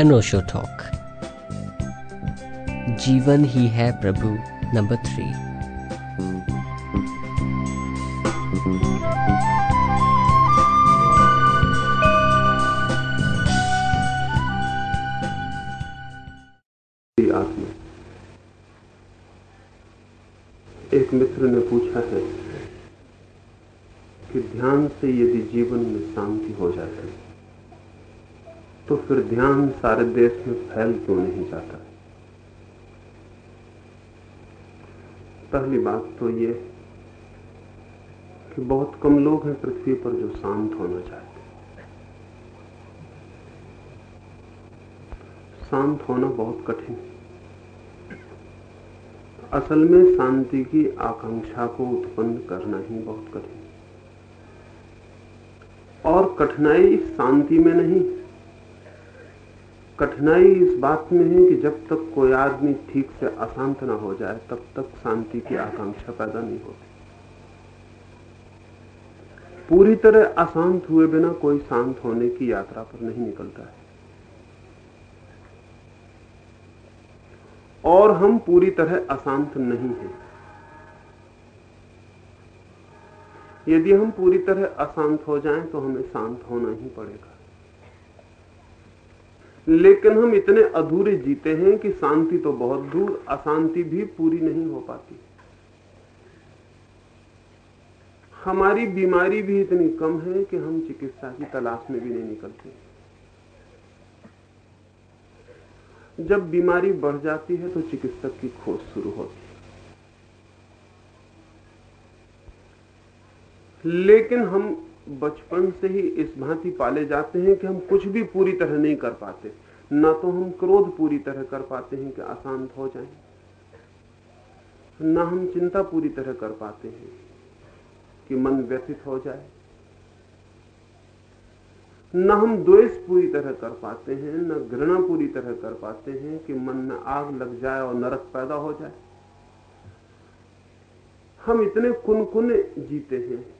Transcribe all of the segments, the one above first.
अनोशो talk जीवन ही है प्रभु number three एक मित्र ने पूछा है कि ध्यान से यदि जीवन में शांति हो जाती तो फिर ध्यान सारे देश में फैल क्यों नहीं जाता? पहली बात तो ये कि बहुत कम लोग हैं पृथ्वी पर जो शांत होना चाहते शांत होना बहुत कठिन है। असल में शांति की आकांक्षा को उत्पन्न करना ही बहुत कठिन और कठिनाई शांति में नहीं कठिनाई इस बात में है कि जब तक कोई आदमी ठीक से अशांत ना हो जाए, तब तक शांति की आकांक्षा पैदा नहीं होती। पूरी तरह अशांत हुए बिना कोई शांत होने की यात्रा पर नहीं निकलता है। और हम पूरी तरह अशांत नहीं हैं। यदि हम पूरी तरह अशांत हो जाएँ तो हमें शांत होना ही पड़ेगा। लेकिन हम इतने अधूरे जीते हैं कि शांति तो बहुत दूर, अशांति भी पूरी नहीं हो पाती। हमारी बीमारी भी इतनी कम है कि हम चिकित्सा की तलाश में भी नहीं निकलते। जब बीमारी बढ़ जाती है तो चिकित्सक की खोज शुरू होती है। लेकिन हम बचपन से ही इस भांति पाले जाते हैं कि हम कुछ भी पूरी तरह नहीं कर पाते। ना तो हम क्रोध पूरी तरह कर पाते हैं कि अशांत हो जाए। ना हम चिंता पूरी तरह कर पाते हैं कि मन व्यथित हो जाए। न हम द्वेष पूरी तरह कर पाते हैं, न घृणा पूरी तरह कर पाते हैं कि मन में आग लग जाए और नरक पैदा हो जाए। हम इतने कुनकुने जीते हैं।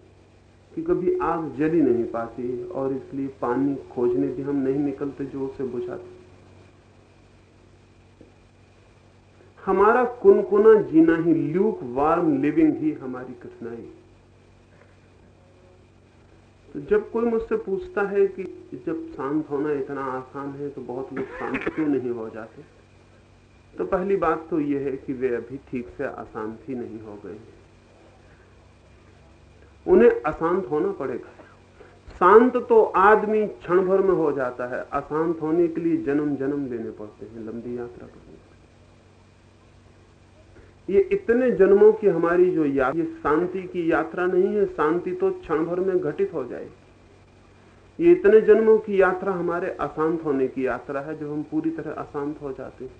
कि कभी आग जली नहीं पाती और इसलिए पानी खोजने भी हम नहीं निकलते जो उसे बुझाते। हमारा कुनकुना जीना ही ल्यूक वार्म लिविंग ही हमारी कठिनाई। है तो जब कोई मुझसे पूछता है कि जब शांत होना इतना आसान है तो बहुत लोग शांत क्यों नहीं हो जाते? तो पहली बात तो यह है कि वे अभी ठीक से अशांत ही नहीं हो गए उन्हें अशांत होना पड़ेगा। शांत तो आदमी क्षण भर में हो जाता है, अशांत होने के लिए जन्म जन्म लेने पड़ते हैं, लंबी यात्रा करने ये इतने जन्मों की हमारी जो यात्रा ये शांति की यात्रा नहीं है, शांति तो क्षण भर में घटित हो जाएगी। ये इतने जन्मों की यात्रा हमारे अशांत होने की यात्रा है, जब हम पूरी तरह अशांत हो जाते हैं।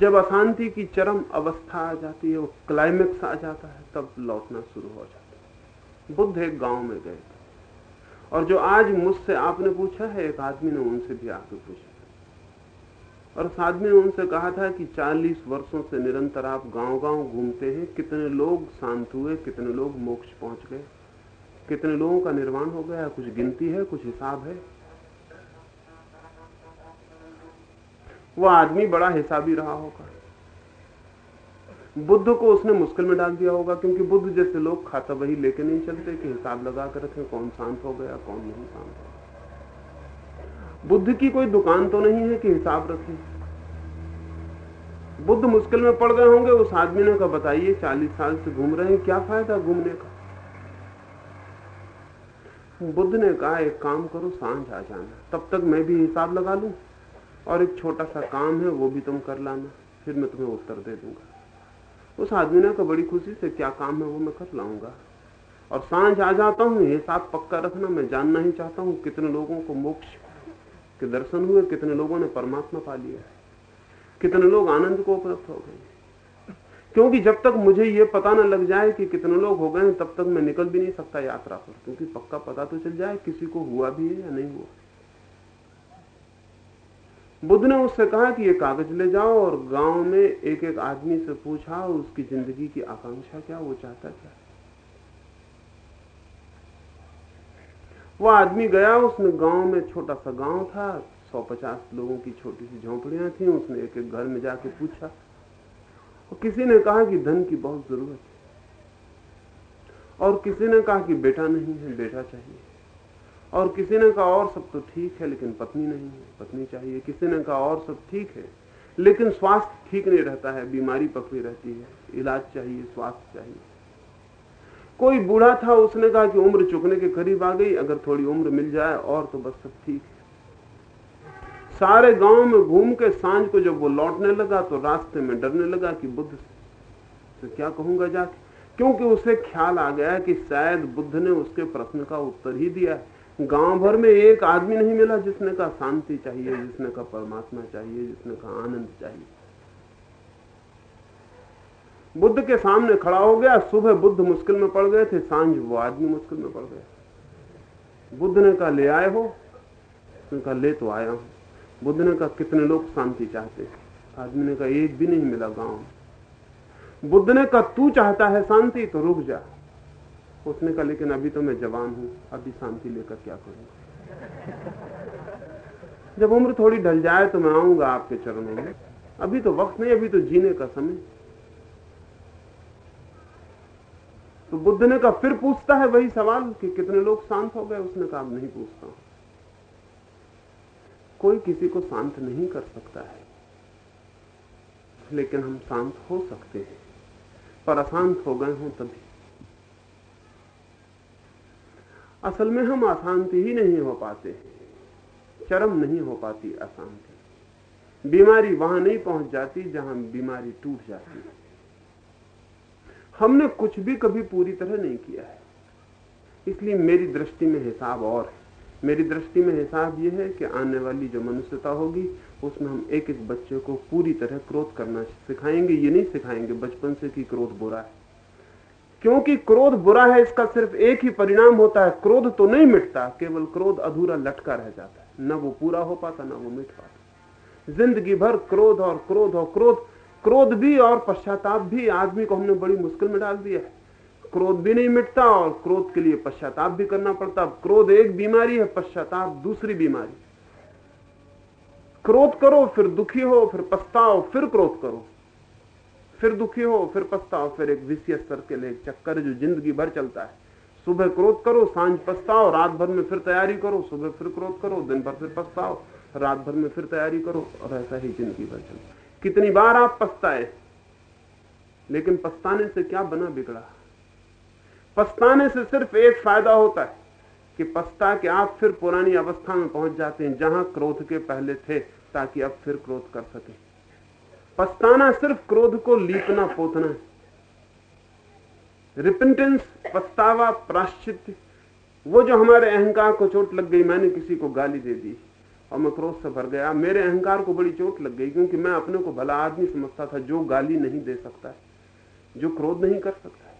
जब अशांति की चरम अवस्था आ जाती है, वो क्लाइमेक्स आ जाता है, तब लौटना शुरू हो जाता है। बुद्ध एक गाँव में गए थे। और जो आज मुझसे आपने पूछा है, एक आदमी ने उनसे भी आके पूछा और उस आदमी ने उनसे कहा था कि 40 वर्षों से निरंतर आप गांव-गांव घूमते हैं, कितने लोग शांत हुए, कितने लोग मोक्ष पहुँच गए, कितने लोगों का निर्माण हो गया, कुछ गिनती है, कुछ हिसाब है? वो आदमी बड़ा हिसाबी रहा होगा। बुद्ध को उसने मुश्किल में डाल दिया होगा, क्योंकि बुद्ध जैसे लोग खाता वही लेके नहीं चलते कि हिसाब लगा कर रखें, कौन शांत हो गया, कौन नहीं शांत हो बुद्ध की कोई दुकान तो नहीं है कि हिसाब रखें। बुद्ध मुश्किल में पड़ गए होंगे, उस आदमी ने कहा, बताइए, चालीस साल से घूम रहे हैं, क्या फ़ायदा घूमने का? बुद्ध ने कहा, एक काम करो, साँझ आ जाना, तब तक मैं भी हिसाब लगा लूँ। और एक छोटा सा काम है, वो भी तुम कर लाना। फिर मैं तुम्हें उत्तर दे दूँगा। उस आदमी ने कहा, बड़ी खुशी से क्या काम है, वो मैं कर लाऊँगा। और साँझ आ जाता हूँ हिसाब पक्का रखना मैं जानना ही चाहता हूँ, कितने लोगों को मोक्ष के दर्शन हुए, कितने लोगों ने परमात्मा पा लिया। कितने लोग आनंद को उपलब्ध हो गए। क्योंकि जब तक मुझे ये पता ना लग जाए कि कितने लोग हो गए तब तक मैं निकल भी नहीं सकता यात्रा पर। क्योंकि पक्का पता तो चल जाए, किसी को हुआ भी है या नहीं हुआ। बुद्ध ने उससे कहा कि ये कागज़ ले जाओ और गाँव में एक एक आदमी से पूछा, उसकी ज़िंदगी की आकांक्षा क्या, वो चाहता क्या? वो आदमी गया, उसने गाँव में छोटा सा गाँव था, सौ पचास लोगों की छोटी सी झोंपड़ियाँ थी, उसने एक एक घर में जाके पूछा। और किसी ने कहा कि धन की बहुत ज़रूरत है। और किसी ने कहा कि बेटा नहीं है, बेटा चाहिए। और किसी ने कहा, और सब तो ठीक है, लेकिन पत्नी नहीं है, पत्नी चाहिए। किसी ने कहा, और सब ठीक है, लेकिन स्वास्थ्य ठीक नहीं रहता है, बीमारी पकड़ी रहती है, इलाज चाहिए, स्वास्थ्य चाहिए। कोई बूढ़ा था, उसने कहा कि उम्र चुकने के करीब आ गई, अगर थोड़ी उम्र मिल जाए, और तो बस सब ठीक है। सारे गाँव में घूम के साँझ को जब वो लौटने लगा तो रास्ते में डरने लगा कि बुद्ध से क्या कहूँगा जाके? क्योंकि उसे ख्याल आ गया कि शायद बुद्ध ने उसके प्रश्न का उत्तर ही दिया है। गाँव भर में एक आदमी नहीं मिला जिसने कहा शांति चाहिए, जिसने कहा परमात्मा चाहिए, जिसने कहा आनंद चाहिए। बुद्ध के सामने खड़ा हो गया, सुबह बुद्ध मुश्किल में पड़ गए थे, साँझ वो आदमी मुश्किल में पड़ गया। बुद्ध ने कहा, ले आए हो? उसने कहा, ले तो आया हूँ। बुद्ध ने कहा, कितने लोग शांति चाहते आदमी ने कहा, एक भी नहीं मिला गाँव बुद्ध ने कहा, तू चाहता है शांति तो रुक जा। उसने कहा, लेकिन अभी तो मैं जवान हूँ, अभी शांति लेकर क्या करूँगा जब उम्र थोड़ी ढल जाए तो मैं आऊँगा आपके चरणों में। अभी तो वक्त नहीं, अभी तो जीने का समय। तो बुद्ध ने कहा, फिर पूछता है वही सवाल कि कितने लोग शांत हो गए? उसने कहा नहीं पूछता हूँ। कोई किसी को शांत नहीं कर सकता है, लेकिन हम शांत हो सकते हैं। पर अशांत हो गए हों तभी। असल में हम अशांति ही नहीं हो पाते। चरम नहीं हो पाती अशांति। बीमारी वहाँ नहीं पहुँच जाती जहाँ बीमारी टूट जाती है। हमने कुछ भी कभी पूरी तरह नहीं किया है। इसलिए मेरी दृष्टि में हिसाब और है। मेरी दृष्टि में हिसाब यह है कि आने वाली जो मनुष्यता होगी, उसमें हम एक एक बच्चे को पूरी तरह क्रोध करना सिखाएँगे, ये नहीं सिखाएँगे, बचपन से कि क्रोध बुरा है। क्योंकि क्रोध बुरा है, इसका सिर्फ़ एक ही परिणाम होता है, क्रोध तो नहीं मिटता, केवल क्रोध अधूरा लटका रह जाता है। न वो पूरा हो पाता, न वो मिट पाता। ज़िंदगी भर क्रोध और क्रोध और क्रोध क्रोध भी और पश्चाताप भी, आदमी को हमने बड़ी मुश्किल में डाल दिया है। क्रोध भी नहीं मिटता और क्रोध के लिए पश्चाताप भी करना पड़ता। क्रोध एक बीमारी है, पश्चाताप दूसरी बीमारी। क्रोध करो, फिर दुखी हो, फिर पछताओ, फिर क्रोध करो। फिर दुखी हो, फिर पछताओ, फिर एक विषय सर्कल एक चक्कर जो ज़िंदगी भर चलता है। सुबह क्रोध करो, साँझ पछताओ, रात भर में फिर तैयारी करो, सुबह फिर क्रोध करो, दिन भर फिर पछताओ, रात भर में फिर तैयारी करो, और ऐसा ही ज़िंदगी भर चलता कितनी बार आप पछताए, लेकिन पछताने से क्या बना बिगड़ा? पछताने से सिर्फ़ एक फ़ायदा होता है कि पछता के आप फिर पुरानी अवस्था में पहुँच जाते हैं, जहाँ क्रोध के पहले थे, ताकि अब फिर क्रोध कर सके। पछताना सिर्फ़ क्रोध को लीपना पोतना है। रिपेंटेंस पछतावा, प्राश्चित, वो जो हमारे अहंकार को चोट लग गई, मैंने किसी को गाली दे दी और मैं क्रोध से भर गया। मेरे अहंकार को बड़ी चोट लग गई क्योंकि मैं अपने को भला आदमी समझता था, जो गाली नहीं दे सकता है, जो क्रोध नहीं कर सकता है।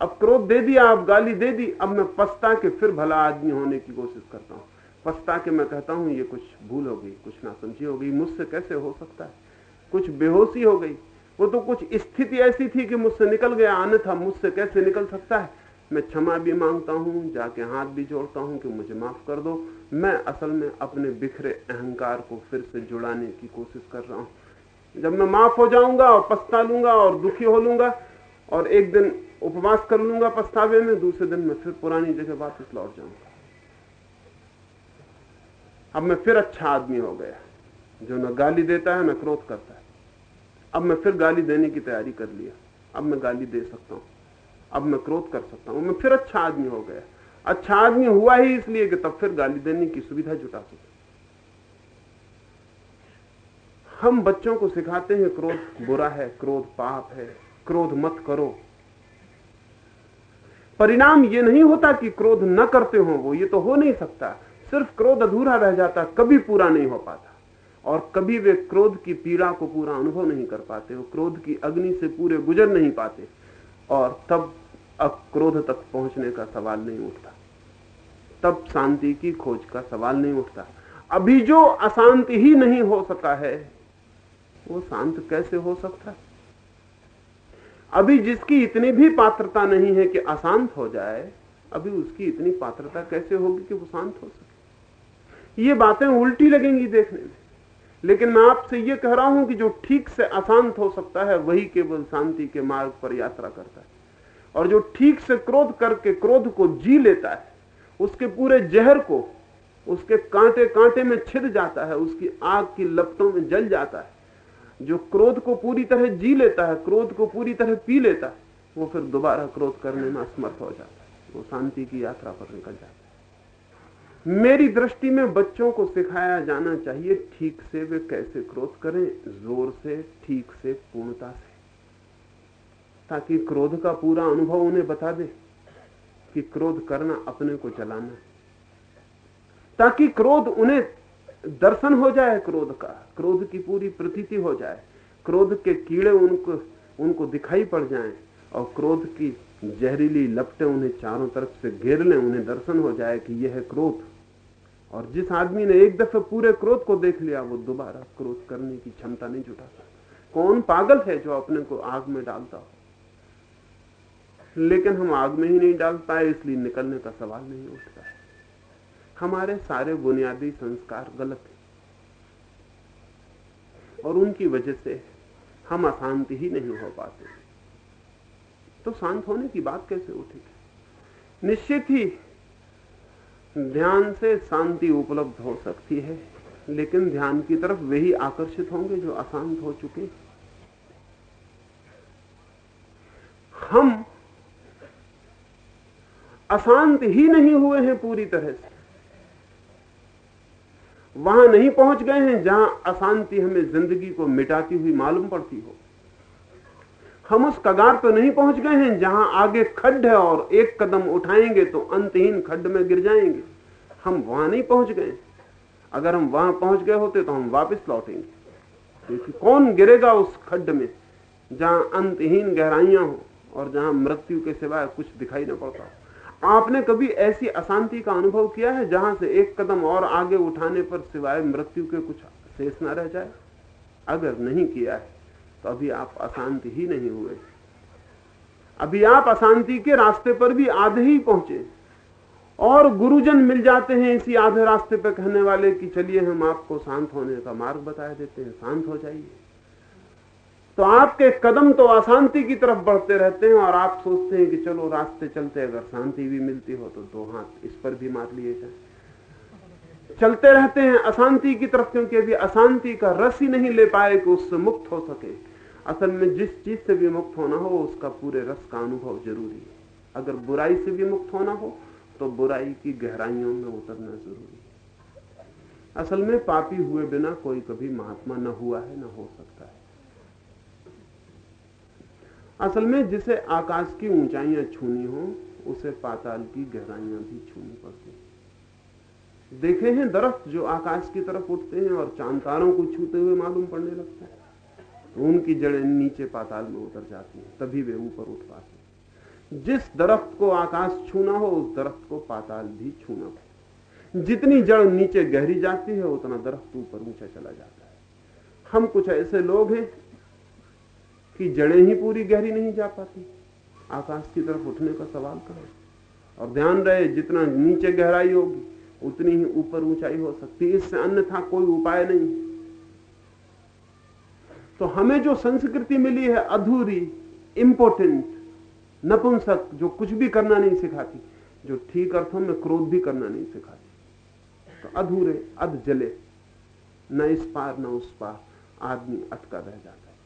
अब क्रोध दे दिया अब गाली दे दी, अब मैं पछता के फिर भला आदमी होने की कोशिश करता हूँ। पछता के मैं कहता हूँ, ये कुछ भूल हो गई, कुछ ना समझी हो गई, मुझसे कैसे हो सकता है? कुछ बेहोशी हो गई। वो तो कुछ स्थिति ऐसी थी कि मुझसे निकल गया आने था मुझसे कैसे निकल सकता है? मैं क्षमा भी माँगता हूँ, जाके हाथ भी जोड़ता हूँ कि मुझे माफ़ कर दो। मैं असल में अपने बिखरे अहंकार को फिर से जुड़ाने की कोशिश कर रहा हूँ। जब मैं माफ़ हो जाऊँगा और पछता लूँगा और दुखी हो लूँगा, और एक दिन उपवास कर लूँगा पछतावे में, दूसरे दिन मैं फिर पुरानी जगह वापस लौट जाऊँगा। अब मैं फिर अच्छा आदमी हो गया, जो न गाली देता है, न क्रोध करता है। अब मैं फिर गाली देने की तैयारी कर लिया। अब मैं गाली दे सकता हूँ। अब मैं क्रोध कर सकता हूँ। मैं फिर अच्छा आदमी हो गया। अच्छा आदमी हुआ ही इसलिए कि तब फिर गाली देने की सुविधा जुटा सके हम बच्चों को सिखाते हैं, क्रोध बुरा है, क्रोध पाप है, क्रोध मत करो। परिणाम यह नहीं होता कि क्रोध न करते हो वो, ये तो हो नहीं सकता। सिर्फ़ क्रोध अधूरा रह जाता, कभी पूरा नहीं हो पाता। और कभी वे क्रोध की पीड़ा को पूरा अनुभव नहीं कर पाते, वो क्रोध की अग्नि से पूरे गुजर नहीं पाते, और तब अब क्रोध तक पहुँचने का सवाल नहीं उठता। तब शांति की खोज का सवाल नहीं उठता। अभी जो अशांति ही नहीं हो सका है, वो शांत कैसे हो सकता? है अभी जिसकी इतनी भी पात्रता नहीं है कि अशांत हो जाए, अभी उसकी इतनी पात्रता कैसे होगी कि वो शांत हो सके? ये बातें उल्टी लगेंगी देखने में। लेकिन मैं आपसे ये कह रहा हूँ कि जो ठीक से अशांत हो सकता है, वही केवल शांति के मार्ग पर यात्रा करता है। और जो ठीक से क्रोध करके क्रोध को जी लेता है, उसके पूरे जहर को, उसके कांटे कांटे में छिद जाता है, उसकी आग की लपटों में जल जाता है। जो क्रोध को पूरी तरह जी लेता है, क्रोध को पूरी तरह पी लेता है, वो फिर दोबारा क्रोध करने में असमर्थ हो जाता है। वो शांति की यात्रा पर निकल जाता है। मेरी दृष्टि में बच्चों को सिखाया जाना चाहिए, ठीक से वे कैसे क्रोध करें, ज़ोर से, ठीक से, पूर्णता से। ताकि क्रोध का पूरा अनुभव उन्हें बता दे कि क्रोध करना अपने को चलाना है। ताकि क्रोध उन्हें दर्शन हो जाए क्रोध का, क्रोध की पूरी प्रतीति हो जाए। क्रोध के कीड़े उनको उनको दिखाई पड़ जाएँ और क्रोध की जहरीली लपटें उन्हें चारों तरफ़ से घेर लें, उन्हें दर्शन हो जाए कि यह है क्रोध। और जिस आदमी ने एक दफे पूरे क्रोध को देख लिया, वो दोबारा क्रोध करने की क्षमता नहीं जुटा सकता। कौन पागल है जो अपने को आग में डालता हो? लेकिन हम आग में ही नहीं डाल पाए, इसलिए निकलने का सवाल नहीं उठता है। हमारे सारे बुनियादी संस्कार गलत हैं। और उनकी वजह से हम अशांति ही नहीं हो पाते। तो शांत होने की बात कैसे उठेगी निश्चित ही ध्यान से शांति उपलब्ध हो सकती है, लेकिन ध्यान की तरफ़ वे ही आकर्षित होंगे जो अशांत हो चुके हम अशांत ही नहीं हुए हैं पूरी तरह से। वहाँ नहीं पहुँच गए हैं जहाँ अशांति हमें ज़िंदगी को मिटाती हुई मालूम पड़ती हो। हम उस कगार तो नहीं पहुँच गए हैं जहाँ आगे खड्ड है और एक कदम उठाएँगे तो अंतहीन खड्ड में गिर जाएँगे। हम वहाँ नहीं पहुँच गए। अगर हम वहाँ पहुँच गए होते तो हम वापस लौटेंगे। क्योंकि कौन गिरेगा उस खड्ड में जहाँ अंतहीन गहराइयाँ हो और जहाँ मृत्यु के सिवाय कुछ दिखाई ना पड़ता हो? आपने कभी ऐसी अशांति का अनुभव किया है जहाँ से एक कदम और आगे उठाने पर सिवाय मृत्यु के कुछ शेष ना रह जाए? अगर नहीं किया है तो अभी आप अशांत ही नहीं हुए। अभी आप अशांति के रास्ते पर भी आधे ही पहुँचे। और गुरुजन मिल जाते हैं इसी आधे रास्ते पर कहने वाले कि चलिए हम आपको शांत होने का मार्ग बता देते हैं, शांत हो जाइए। तो आपके कदम तो अशांति की तरफ़ बढ़ते रहते हैं और आप सोचते हैं कि चलो रास्ते चलते अगर शांति भी मिलती हो तो दो हाथ इस पर भी मार लिए जाए। चलते रहते हैं अशांति की तरफ़ क्योंकि अभी अशांति का रस ही नहीं ले पाए कि उससे मुक्त हो सके। असल में जिस चीज़ से भी मुक्त होना हो उसका पूरे रस का अनुभव ज़रूरी है। अगर बुराई से भी मुक्त होना हो तो बुराई की गहराइयों में उतरना ज़रूरी है। असल में पापी हुए बिना कोई कभी महात्मा न हुआ है, न हो सकता है। असल में जिसे आकाश की ऊंचाइयाँ छूनी हो, उसे पाताल की गहराइयाँ भी छूनी पड़ती देखे हैं दरख्त जो आकाश की तरफ़ उठते हैं और चांतारों को छूते हुए मालूम पड़ने लगता है। उनकी जड़ें नीचे पाताल में उतर जाती हैं, तभी वे ऊपर उठ पाते हैं। जिस दरख्त को आकाश छूना हो, उस दरख्त को पाताल भी छूना हो। जितनी जड़ नीचे गहरी जाती है, उतना दरख्त ऊपर ऊँचा चला जाता है। हम कुछ ऐसे लोग हैं कि जड़ें ही पूरी गहरी नहीं जा पाती। आकाश की तरफ़ उठने का सवाल करो और ध्यान रहे, जितना नीचे गहराई होगी, उतनी ही ऊपर ऊंचाई हो सकती है। इससे अन्यथा कोई उपाय नहीं। तो हमें जो संस्कृति मिली है अधूरी इंपोर्टेंट नपुंसक, जो कुछ भी करना नहीं सिखाती, जो ठीक अर्थों में क्रोध भी करना नहीं सिखाती तो अधूरे, अध जले, न इस पार, न उस पार, आदमी अटका रह जाता है।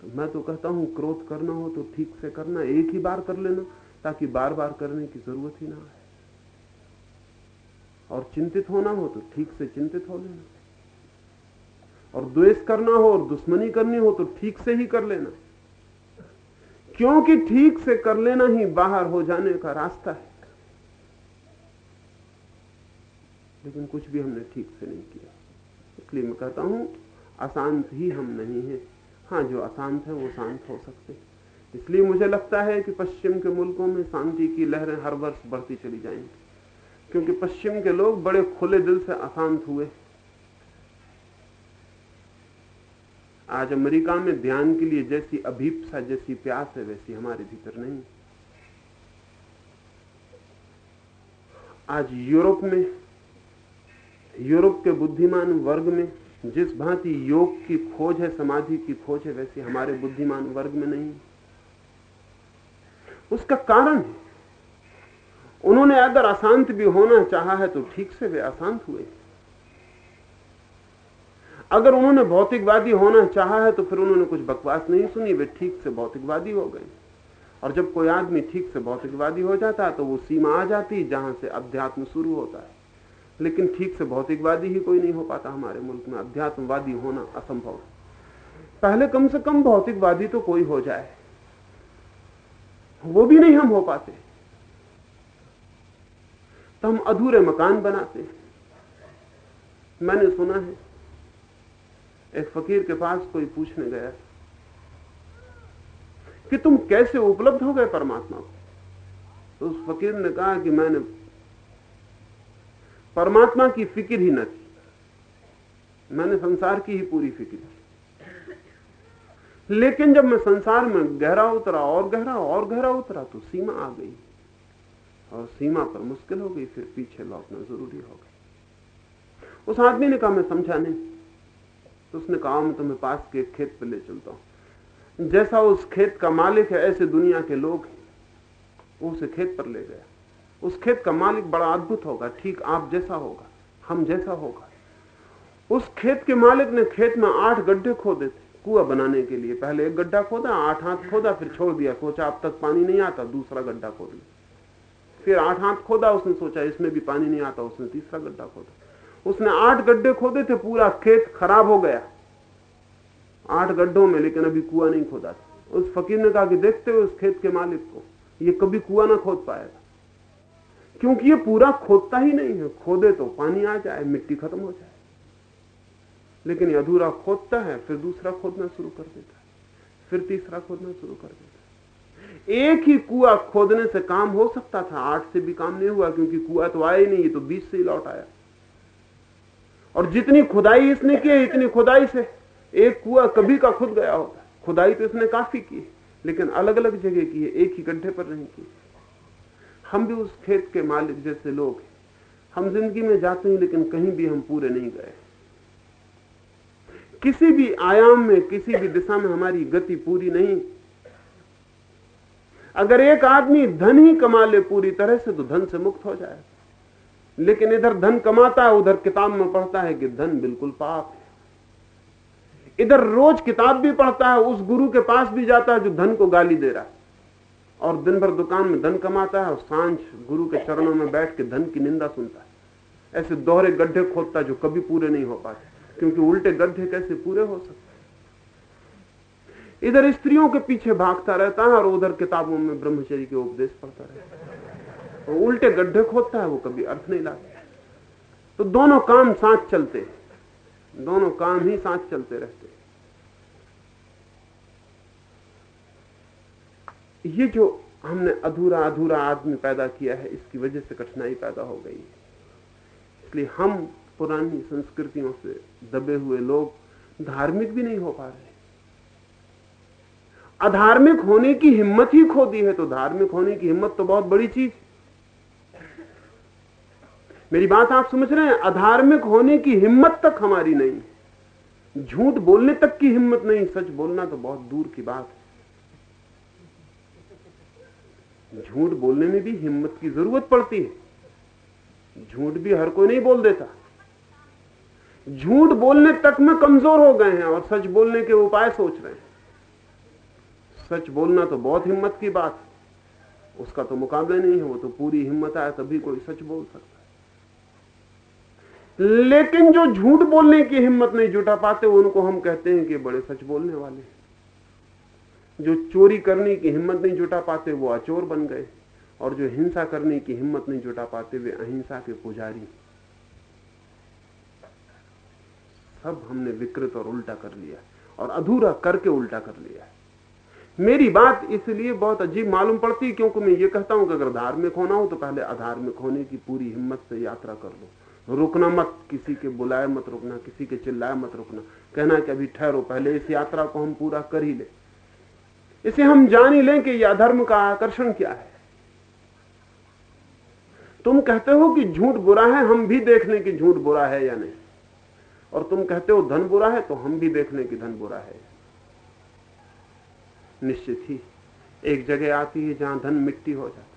तो मैं तो कहता हूँ, क्रोध करना हो तो ठीक से करना, एक ही बार कर लेना, ताकि बार बार करने की ज़रूरत ही ना आए। और चिंतित होना हो तो ठीक से चिंतित हो लेना। और द्वेष करना हो और दुश्मनी करनी हो तो ठीक से ही कर लेना। क्योंकि ठीक से कर लेना ही बाहर हो जाने का रास्ता है। लेकिन कुछ भी हमने ठीक से नहीं किया। इसलिए मैं कहता हूँ, अशांत ही हम नहीं हैं। हाँ जो अशांत है वो शांत हो सकते इसलिए मुझे लगता है कि पश्चिम के मुल्कों में शांति की लहरें हर वर्ष बढ़ती चली जाएँगी। क्योंकि पश्चिम के लोग बड़े खुले दिल से अशांत हुए। आज अमेरिका में ध्यान के लिए जैसी अभीपसा, जैसी प्यास है, वैसी हमारे भीतर नहीं। आज यूरोप में, यूरोप के बुद्धिमान वर्ग में, जिस भांति योग की खोज है, समाधि की खोज है, वैसी हमारे बुद्धिमान वर्ग में नहीं। उसका कारण है, उन्होंने अगर अशांत भी होना चाहा है तो ठीक से वे अशांत हुए। अगर उन्होंने भौतिकवादी होना चाहा है तो फिर उन्होंने कुछ बकवास नहीं सुनी। वे ठीक से भौतिकवादी हो गए। और जब कोई आदमी ठीक से भौतिकवादी हो जाता है तो वो सीमा आ जाती जहाँ से अध्यात्म शुरू होता है। लेकिन ठीक से भौतिकवादी ही कोई नहीं हो पाता हमारे मुल्क में। अध्यात्मवादी होना असंभव पहले कम से कम भौतिकवादी तो कोई हो जाए। वो भी नहीं हम हो पाते। तो हम अधूरे मकान बनाते मैंने सुना है एक फकीर के पास कोई पूछने गया कि तुम कैसे उपलब्ध हो गए परमात्मा को? तो उस फकीर ने कहा कि मैंने परमात्मा की फ़िक्र ही न थी मैंने संसार की ही पूरी फ़िक्र की। लेकिन जब मैं संसार में गहरा उतरा और गहरा और गहरा उतरा तो सीमा आ गई और सीमा पर मुश्किल हो गई, फिर पीछे लौटना ज़रूरी हो गया। उस आदमी ने कहा, मैं समझा नहीं। तो उसने कहा, मैं तुम्हें पास के खेत पर ले चलता हूँ। जैसा उस खेत का मालिक है, ऐसे दुनिया के लोग वो उसे खेत पर ले गया। उस खेत का मालिक बड़ा अद्भुत होगा। ठीक, आप जैसा होगा, हम जैसा होगा। उस खेत के मालिक ने खेत में आठ गड्ढे खोदे थे, कुआ बनाने के लिए। पहले एक गड्ढा खोदा, आठ हाथ खोदा, फिर छोड़ दिया। सोचा, अब तक पानी नहीं आता, दूसरा गड्ढा खोद फिर आठ हाथ खोदा, उसने सोचा, इसमें भी पानी नहीं आता, उसने तीसरा गड्ढा खोदा। उसने आठ गड्ढे खोदे थे, पूरा खेत खराब हो गया। आठ गड्ढों में, लेकिन अभी कुआ नहीं खोदा था। उस फकीर ने कहा कि देखते हुए उस खेत के मालिक को, ये कभी कुआ ना खोद पाएगा क्योंकि ये पूरा खोदता ही नहीं है। खोदे तो पानी आ जाए, मिट्टी खत्म हो जाए। लेकिन अधूरा खोदता है, फिर दूसरा खोदना शुरू कर देता है। फिर तीसरा खोदना शुरू कर देता है। एक ही कुआ खोदने से काम हो सकता था। आठ से भी काम नहीं हुआ, क्योंकि कुआ तो आया ही नहीं तो बीस से ही लौट आया। और जितनी खुदाई इसने की है, इतनी खुदाई से एक कुआ कभी का खुद गया होता खुदाई तो इसने काफ़ी की लेकिन अलग अलग जगह की है, एक ही गड्ढे पर नहीं की हम भी उस खेत के मालिक जैसे लोग हैं। हम ज़िंदगी में जाते हैं, लेकिन कहीं भी हम पूरे नहीं गए। किसी भी आयाम में, किसी भी दिशा में हमारी गति पूरी नहीं। अगर एक आदमी धन ही कमा ले पूरी तरह से तो धन से मुक्त हो जाए लेकिन इधर धन कमाता है, उधर किताब में पढ़ता है कि धन बिल्कुल पाप है। इधर रोज किताब भी पढ़ता है, उस गुरु के पास भी जाता है जो धन को गाली दे रहा है। और दिन भर दुकान में धन कमाता है और साँझ गुरु के चरणों में बैठ के धन की निंदा सुनता है। ऐसे दोहरे गड्ढे खोदता जो कभी पूरे नहीं हो पाते, क्योंकि उल्टे गड्ढे कैसे पूरे हो सकते इधर स्त्रियों के पीछे भागता रहता है और उधर किताबों में ब्रह्मचर्य के उपदेश पढ़ता रहता है। तो उल्टे गड्ढे खोदता है वो कभी अर्थ नहीं लाता। तो दोनों काम साथ चलते हैं। दोनों काम ही साथ चलते रहते हैं। ये जो हमने अधूरा अधूरा आदमी पैदा किया है, इसकी वजह से कठिनाई पैदा हो गई है। इसलिए हम पुरानी संस्कृतियों से दबे हुए लोग धार्मिक भी नहीं हो पा रहे। अधार्मिक होने की हिम्मत ही खो दी है तो धार्मिक होने की हिम्मत तो बहुत बड़ी चीज़ मेरी बात आप समझ रहे हैं? अधार्मिक होने की हिम्मत तक हमारी नहीं झूठ बोलने तक की हिम्मत नहीं, सच बोलना तो बहुत दूर की बात है। झूठ बोलने में भी हिम्मत की ज़रूरत पड़ती है। झूठ भी हर कोई नहीं बोल देता। झूठ बोलने तक में कमज़ोर हो गए हैं और सच बोलने के उपाय सोच रहे हैं। सच बोलना तो बहुत हिम्मत की बात है। उसका तो मुकाबला नहीं है, वो तो पूरी हिम्मत आए तभी कोई सच बोल सकता। लेकिन जो झूठ बोलने की हिम्मत नहीं जुटा पाते, उनको हम कहते हैं कि बड़े सच बोलने वाले जो चोरी करने की हिम्मत नहीं जुटा पाते, वो अचोर बन गए। और जो हिंसा करने की हिम्मत नहीं जुटा पाते, वे अहिंसा के पुजारी सब हमने विकृत और उल्टा कर लिया और अधूरा करके उल्टा कर लिया मेरी बात इसलिए बहुत अजीब मालूम पड़ती, क्योंकि मैं ये कहता हूँ कि अगर धार्मिक होना हो तो पहले अधार्मिक होने की पूरी हिम्मत से यात्रा कर लो। रुकना मत, किसी के बुलाए मत रुकना, किसी के चिल्लाए मत रुकना। कहना कि अभी ठहरो, पहले इस यात्रा को हम पूरा कर ही ले। इसे हम जान ही लें कि यह अधर्म का आकर्षण क्या है। तुम कहते हो कि झूठ बुरा है, हम भी देख लें कि झूठ बुरा है या नहीं? और तुम कहते हो धन बुरा है तो हम भी देख लें कि धन बुरा है। निश्चित ही, एक जगह आती है जहाँ धन मिट्टी हो जाता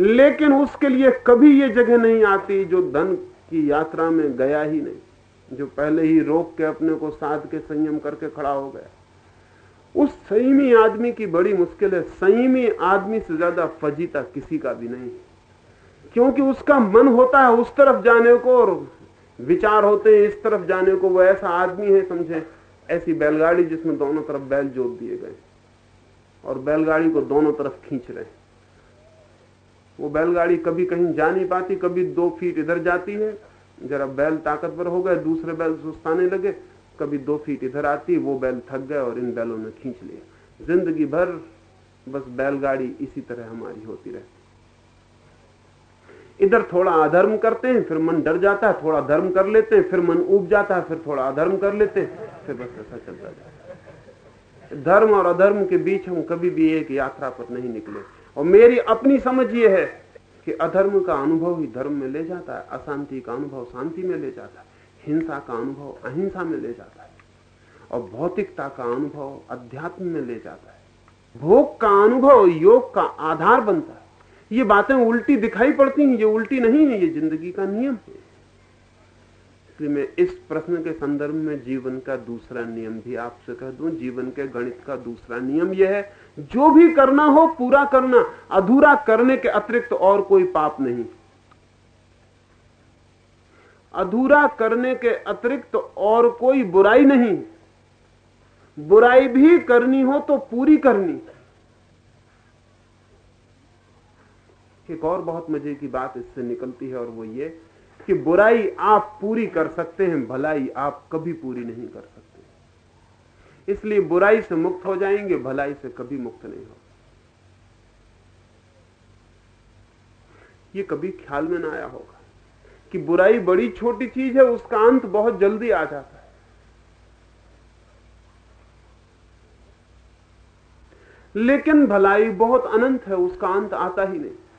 लेकिन उसके लिए कभी ये जगह नहीं आती जो धन की यात्रा में गया ही नहीं, जो पहले ही रोक के अपने को साध के संयम करके खड़ा हो गया। उस संयमी आदमी की बड़ी मुश्किल है। संयमी आदमी से ज़्यादा फजीता किसी का भी नहीं। क्योंकि उसका मन होता है उस तरफ़ जाने को और विचार होते हैं इस तरफ़ जाने को। वो ऐसा आदमी है, समझे, ऐसी बैलगाड़ी जिसमें दोनों तरफ़ बैल जोत दिए गए और बैलगाड़ी को दोनों तरफ़ खींच रहे वो बैलगाड़ी कभी कहीं जा नहीं पाती, कभी दो फीट इधर जाती है। जरा बैल ताकतवर हो गए, दूसरे बैल सुस्ताने लगे, कभी दो फीट इधर आती, वो बैल थक गए और इन बैलों ने खींच लिया ज़िंदगी भर बस बैलगाड़ी इसी तरह हमारी होती रहती। इधर थोड़ा अधर्म करते हैं, फिर मन डर जाता है, थोड़ा धर्म कर लेते हैं, फिर मन उब जाता है, फिर थोड़ा अधर्म कर लेते हैं, फिर बस ऐसा चलता जाता है। धर्म और अधर्म के बीच हम कभी भी एक यात्रा पर नहीं निकले। और मेरी अपनी समझ यह है कि अधर्म का अनुभव ही धर्म में ले जाता है, अशांति का अनुभव शांति में ले जाता है, हिंसा का अनुभव अहिंसा में ले जाता है, और भौतिकता का अनुभव अध्यात्म में ले जाता है। भोग का अनुभव, योग का आधार बनता है। ये बातें उल्टी दिखाई पड़ती हैं, ये उल्टी नहीं है, ये ज़िंदगी का नियम है। इसलिए मैं, इस प्रश्न के संदर्भ में जीवन का दूसरा नियम भी आपसे कह दूँ, जीवन के गणित का दूसरा नियम यह है, जो भी करना हो, पूरा करना, अधूरा करने के अतिरिक्त और कोई पाप नहीं। अधूरा करने के अतिरिक्त और कोई बुराई नहीं। बुराई भी करनी हो तो पूरी करनी। एक और बहुत मज़े की बात इससे निकलती है और वो ये कि बुराई आप पूरी कर सकते हैं, भलाई आप कभी पूरी नहीं कर सकते। इसलिए बुराई से मुक्त हो जाएँगे, भलाई से कभी मुक्त नहीं हो ये कभी ख्याल में ना आया होगा कि बुराई बड़ी छोटी चीज़ है, उसका अंत बहुत जल्दी आ जाता है। लेकिन भलाई बहुत अनंत है, उसका अंत आता ही नहीं।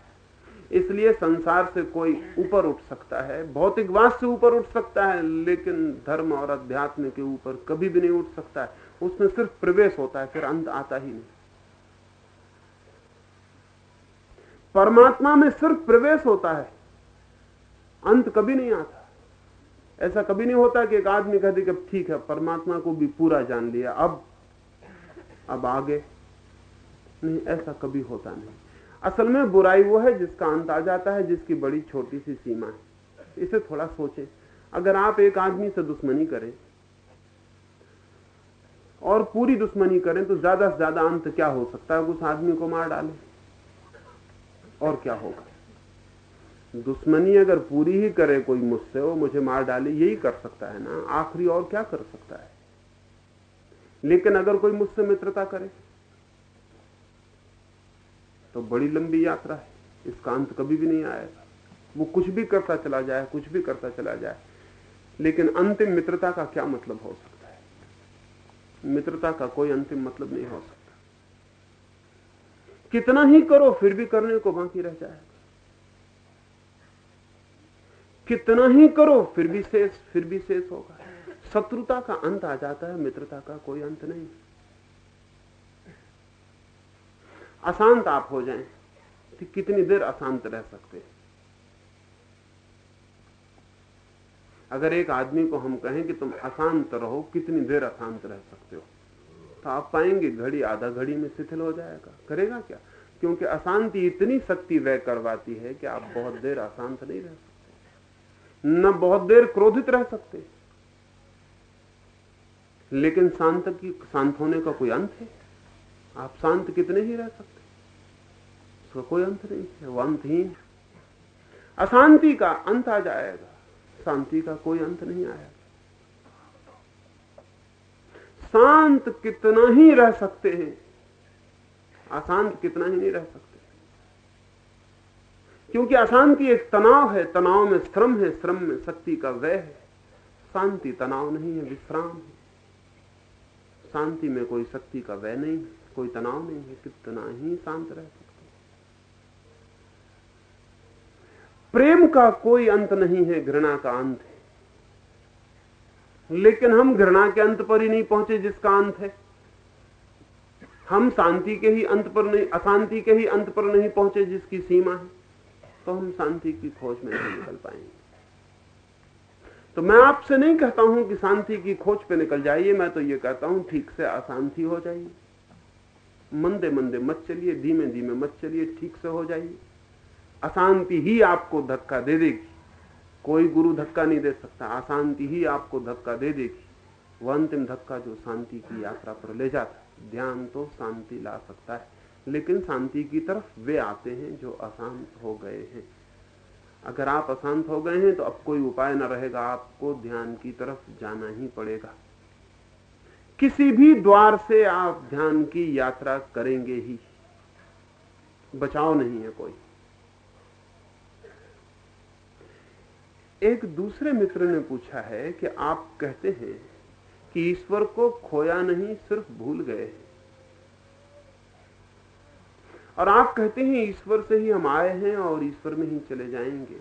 इसलिए संसार से कोई ऊपर उठ सकता है। भौतिकवाद से ऊपर उठ सकता है, लेकिन धर्म और अध्यात्म के ऊपर कभी भी नहीं उठ सकता है। उसमें सिर्फ़ प्रवेश होता है, फिर अंत आता ही नहीं। परमात्मा में सिर्फ़ प्रवेश होता है, अंत कभी नहीं आता। ऐसा कभी नहीं होता कि एक आदमी कहते कि ठीक है, परमात्मा को भी पूरा जान लिया, अब अब आगे। नहीं, ऐसा कभी होता नहीं। असल में बुराई वो है जिसका अंत आ जाता है, जिसकी बड़ी छोटी सी सीमा है। इसे थोड़ा सोचें। अगर आप एक आदमी से दुश्मनी करें और पूरी दुश्मनी करें तो ज़्यादा से ज़्यादा अंत क्या हो सकता है? उस आदमी को मार डालें। और क्या होगा? दुश्मनी अगर पूरी ही करे कोई मुझसे, वो मुझे मार डाले, यही कर सकता है ना? आखिरी और क्या कर सकता है? लेकिन अगर कोई मुझसे मित्रता करे तो बड़ी लंबी यात्रा है। इसका अंत कभी भी नहीं आएगा वो कुछ भी करता चला जाए, कुछ भी करता चला जाए, लेकिन अंतिम मित्रता का क्या मतलब हो सकता है? मित्रता का कोई अंतिम मतलब नहीं हो सकता। कितना ही करो, फिर भी करने को बाकी रह जाएगा। कितना ही करो, फिर भी शेष, फिर भी शेष होगा। शत्रुता का अंत आ जाता है, मित्रता का कोई अंत नहीं। अशांत आप हो जाएँ तो कितनी देर अशांत रह सकते हैं। अगर एक आदमी को हम कहें कि तुम अशांत रहो, कितनी देर अशांत रह सकते हो? तो आप पाएँगे घड़ी आधा घड़ी में शिथिल हो जाएगा। करेगा क्या? क्योंकि अशांति इतनी शक्ति व्यय करवाती है कि आप बहुत देर अशांत नहीं रह सकते। न बहुत देर क्रोधित रह सकते। लेकिन शांत की, शांत होने का कोई अंत है? आप शांत कितने ही रह सकते। उसका कोई अंत नहीं है। वो अंतहीन अशांति का अंत आ जाएगा। शांति का कोई अंत नहीं आएगा। शांत कितना ही रह सकते हैं, अशांत कितना ही नहीं रह सकते। क्योंकि अशांति एक तनाव है, तनाव में श्रम है, श्रम में शक्ति का व्यय है। शांति तनाव नहीं है, विश्राम है। शांति में कोई शक्ति का व्यय नहीं कोई तनाव नहीं है, कितना ही शांत रह प्रेम का कोई अंत नहीं है, घृणा का अंत है। लेकिन हम घृणा के अंत पर ही नहीं पहुँचे जिसका अंत है। हम शांति के ही अंत पर नहीं, अशांति के ही अंत पर नहीं पहुँचे जिसकी सीमा है तो हम शांति की खोज में नहीं निकल पाएँगे। तो मैं आपसे नहीं कहता हूँ कि शांति की खोज पे निकल जाइए, मैं तो ये कहता हूँ, ठीक से अशांति हो जाइए। मंदे मंदे मत चलिए, धीमे धीमे मत चलिए, ठीक से हो जाइए। अशांति ही आपको धक्का दे देगी। कोई गुरु धक्का नहीं दे सकता, अशांति ही आपको धक्का दे देगी। वह अंतिम धक्का जो शांति की यात्रा पर ले जाता ध्यान तो शांति ला सकता है, लेकिन शांति की तरफ़ वे आते हैं जो अशांत हो गए हैं। अगर आप अशांत हो गए हैं तो अब कोई उपाय न रहेगा, आपको ध्यान की तरफ़ जाना ही पड़ेगा। किसी भी द्वार से आप ध्यान की यात्रा करेंगे ही। बचाव नहीं है कोई। एक दूसरे मित्र ने पूछा है कि आप कहते हैं कि ईश्वर को खोया नहीं, सिर्फ़ भूल गए और आप कहते हैं ईश्वर से ही हम आए हैं और ईश्वर में ही चले जाएँगे।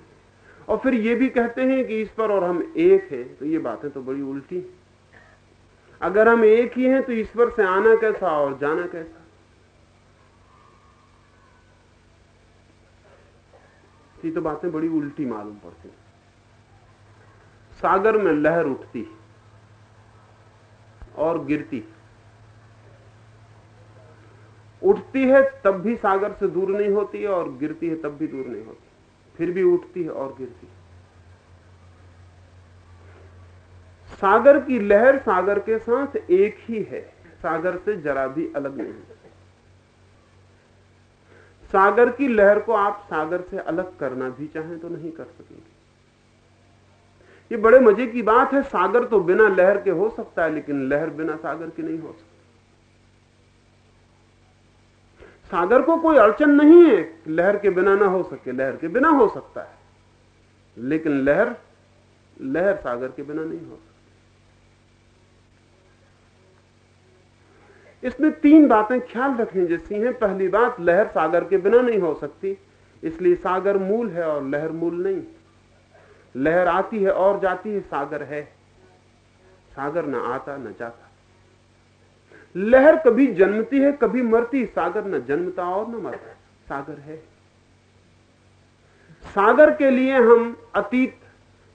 और फिर ये भी कहते हैं कि ईश्वर और हम एक हैं तो ये बातें तो बड़ी उल्टी अगर हम एक ही हैं तो ईश्वर से आना कैसा और जाना कैसा? ये तो बातें बड़ी उल्टी मालूम पड़ती सागर में लहर उठती और गिरती उठती है तब भी सागर से दूर नहीं होती और गिरती है तब भी दूर नहीं होती फिर भी उठती है और गिरती है। सागर की लहर सागर के साथ एक ही है। सागर से जरा भी अलग नहीं सागर की लहर को आप सागर से अलग करना भी चाहें तो नहीं कर सकेंगे। ये बड़े मज़े की बात है, सागर तो बिना लहर के हो सकता है, लेकिन लहर बिना सागर की नहीं हो सकती। सागर को कोई अड़चन नहीं है, लहर के बिना ना हो सके, लहर के बिना हो सकता है। लेकिन लहर लहर सागर के बिना नहीं हो सकती। इसमें तीन बातें ख्याल रखने जैसी हैं। पहली बात, लहर सागर के बिना नहीं हो सकती, इसलिए सागर मूल है और लहर मूल नहीं। लहर आती है और जाती है, सागर है। सागर न आता, न जाता। लहर कभी जन्मती है, कभी मरती, सागर न जन्मता और न मरता। सागर है। सागर के लिए हम अतीत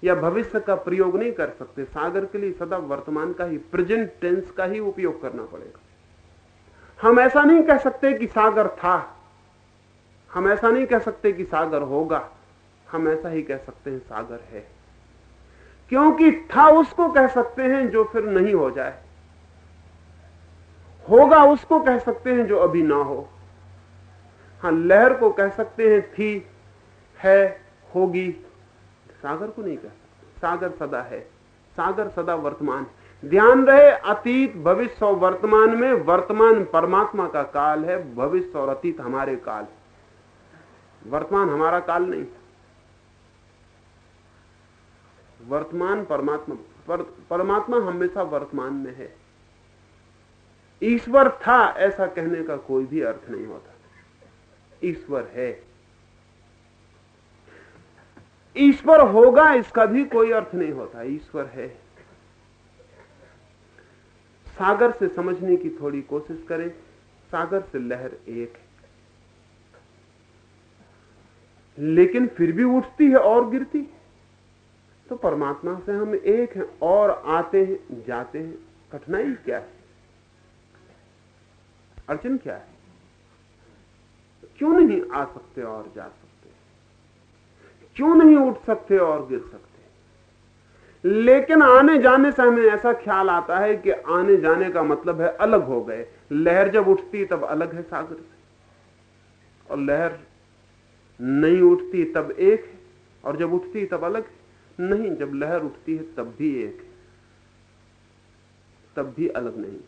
या भविष्य का प्रयोग नहीं कर सकते। सागर के लिए सदा वर्तमान का ही प्रेजेंट टेंस का ही उपयोग करना पड़ेगा। हम ऐसा नहीं कह सकते कि सागर था। हम ऐसा नहीं कह सकते कि सागर होगा। हम ऐसा ही कह सकते हैं सागर है। क्योंकि था उसको कह सकते हैं जो फिर नहीं हो जाए। होगा उसको कह सकते हैं जो अभी ना हो। हाँ, लहर को कह सकते हैं थी, है, होगी। सागर को नहीं कह सकते। सागर सदा है। सागर सदा वर्तमान ध्यान रहे, अतीत, भविष्य और वर्तमान में वर्तमान परमात्मा का काल है। भविष्य और अतीत हमारे काल वर्तमान हमारा काल नहीं वर्तमान परमात्मा पर, परमात्मा हमेशा वर्तमान में है। ईश्वर था ऐसा कहने का कोई भी अर्थ नहीं होता। ईश्वर है। ईश्वर होगा इसका भी कोई अर्थ नहीं होता। ईश्वर है। सागर से समझने की थोड़ी कोशिश करें। सागर से लहर एक है। लेकिन फिर भी उठती है और गिरती है। तो परमात्मा से हम एक हैं और आते हैं, जाते हैं। कठिनाई क्या है? अड़चन क्या है? क्यों नहीं आ सकते और जा सकते? क्यों नहीं उठ सकते और गिर सकते? लेकिन आने जाने से हमें ऐसा ख्याल आता है कि आने जाने का मतलब है अलग हो गए। लहर जब उठती तब अलग है सागर से। और लहर नहीं उठती तब एक है, और जब उठती तब अलग है। नहीं, जब लहर उठती है, तब भी एक है। तब भी अलग नहीं।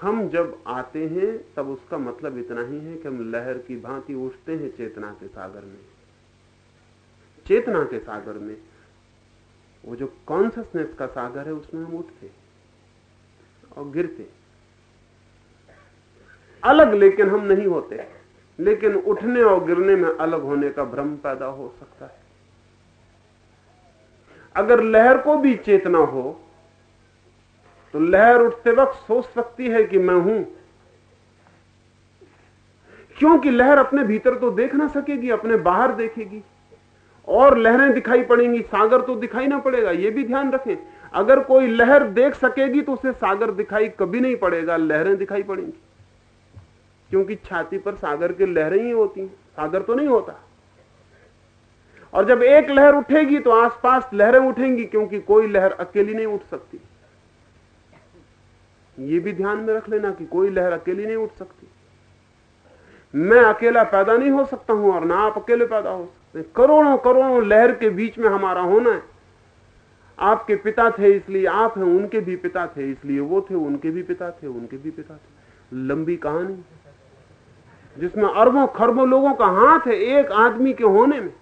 हम जब आते हैं, तब उसका मतलब इतना ही है कि हम लहर की भांति उठते हैं चेतना के सागर में। चेतना के सागर में। वो जो कॉन्सियसनेस का सागर है, उसमें हम उठते और गिरते अलग लेकिन हम नहीं होते। लेकिन उठने और गिरने में अलग होने का भ्रम पैदा हो सकता है। अगर लहर को भी चेतना हो तो लहर उठते वक्त सोच सकती है कि मैं हूँ। क्योंकि लहर अपने भीतर तो देख ना सकेगी, अपने बाहर देखेगी। और लहरें दिखाई पड़ेंगी, सागर तो दिखाई ना पड़ेगा यह भी ध्यान रखें। अगर कोई लहर देख सकेगी तो उसे सागर दिखाई कभी नहीं पड़ेगा, लहरें दिखाई पड़ेंगी। क्योंकि छाती पर सागर की लहरें ही होती हैं। सागर तो नहीं होता। और जब एक लहर उठेगी तो आसपास लहरें उठेंगी क्योंकि कोई लहर अकेली नहीं उठ सकती। ये भी ध्यान में रख लेना कि कोई लहर अकेली नहीं उठ सकती। मैं अकेला पैदा नहीं हो सकता हूँ और ना आप अकेले पैदा हो सकते करोड़ों करोड़ों लहर के बीच में हमारा होना है। आपके पिता थे इसलिए आप हैं, उनके भी पिता थे इसलिए वो थे, उनके भी पिता थे, उनके भी पिता थे। लंबी कहानी जिसमें अरबों खरबों लोगों का हाथ है एक आदमी के होने में।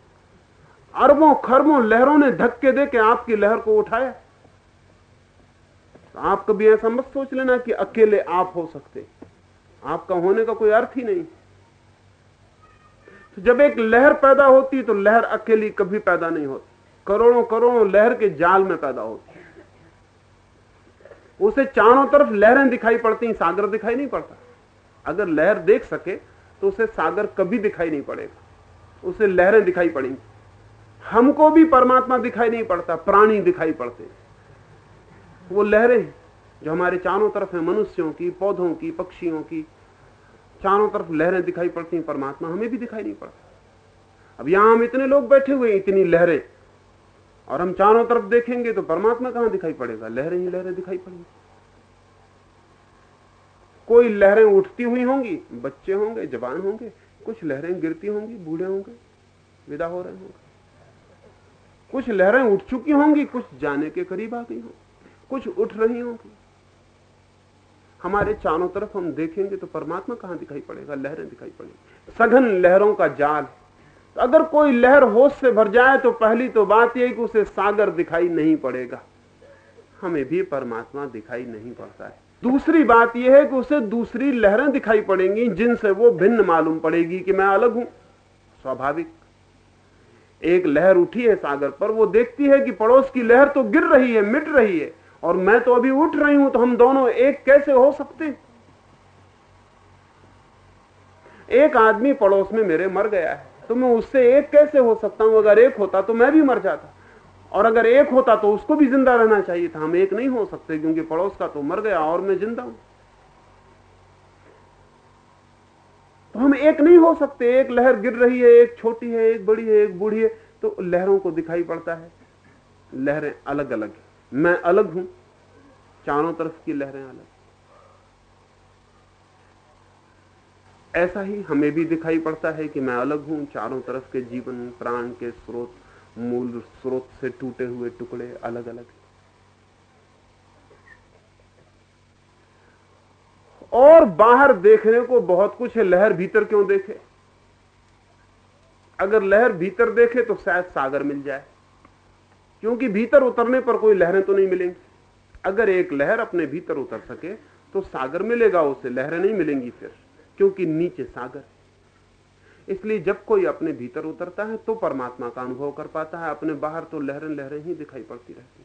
अरबों खरबों लहरों ने धक्के दे के आपकी लहर को उठाया। तो आप कभी ऐसा मत सोच लेना कि अकेले आप हो सकते। आपका होने का कोई अर्थ ही नहीं। तो जब एक लहर पैदा होती तो लहर अकेली कभी पैदा नहीं होती। करोड़ों करोड़ों लहर के जाल में पैदा होती। उसे चारों तरफ़ लहरें दिखाई पड़ती, सागर दिखाई नहीं पड़ता। अगर लहर देख सके तो उसे सागर कभी दिखाई नहीं पड़ेगा। उसे लहरें दिखाई पड़ेंगी। हमको भी परमात्मा दिखाई नहीं पड़ता, प्राणी दिखाई पड़ते। वो लहरें जो हमारे चारों तरफ़ है, मनुष्यों की, पौधों की, पक्षियों की। चारों तरफ़ लहरें दिखाई पड़ती हैं, परमात्मा हमें भी दिखाई नहीं पड़ता। अब यहाँ हम इतने लोग बैठे हुए इतनी लहरें, और हम चारों तरफ़ देखेंगे तो परमात्मा कहाँ दिखाई पड़ेगा? लहरें ही लहरें दिखाई पड़ेंगी। कोई लहरें उठती हुई होंगी, बच्चे होंगे, जवान होंगे, कुछ लहरें गिरती होंगी, बूढ़े होंगे, विदा हो रहे होंगे। कुछ लहरें उठ चुकी होंगी, कुछ जाने के करीब आ गई होंगी, कुछ उठ रही होंगी। हमारे चारों तरफ़ हम देखेंगे तो परमात्मा कहाँ दिखाई पड़ेगा? लहरें दिखाई पड़ेगी। सघन लहरों का जाल तो अगर कोई लहर होश से भर जाए तो पहली तो बात यह कि उसे सागर दिखाई नहीं पड़ेगा। हमें भी परमात्मा दिखाई नहीं पड़ता है। दूसरी बात यह है कि उसे दूसरी लहरें दिखाई पड़ेंगी जिनसे वो भिन्न मालूम पड़ेगी कि मैं अलग हूँ। स्वाभाविक। एक लहर उठी है सागर पर, वो देखती है कि पड़ोस की लहर तो गिर रही है, मिट रही है, और मैं तो अभी उठ रही हूँ तो हम दोनों एक कैसे हो सकते? एक आदमी पड़ोस में मेरे मर गया है तो मैं उससे एक कैसे हो सकता हूँ? अगर एक होता तो मैं भी मर जाता। और अगर एक होता तो उसको भी ज़िंदा रहना चाहिए था। हम एक नहीं हो सकते, क्योंकि पड़ोस का तो मर गया और मैं ज़िंदा हूँ। तो हम एक नहीं हो सकते। एक लहर गिर रही है, एक छोटी है, एक बड़ी है, एक बूढ़ी है तो लहरों को दिखाई पड़ता है। लहरें अलग अलग है। मैं अलग हूँ। चारों तरफ़ की लहरें अलग ऐसा ही हमें भी दिखाई पड़ता है कि मैं अलग हूँ। चारों तरफ़ के जीवन, प्राण के स्रोत मूल स्रोत से टूटे हुए टुकड़े अलग अलग और बाहर देखने को बहुत कुछ है, लहर भीतर क्यों देखे? अगर लहर भीतर देखे तो शायद सागर मिल जाए। क्योंकि भीतर उतरने पर कोई लहरें तो नहीं मिलेंगी। अगर एक लहर अपने भीतर उतर सके तो सागर मिलेगा, उसे लहरें नहीं मिलेंगी फिर, क्योंकि नीचे सागर। इसलिए जब कोई अपने भीतर उतरता है तो परमात्मा का अनुभव कर पाता है। अपने बाहर तो लहरें लहरें ही दिखाई पड़ती रहती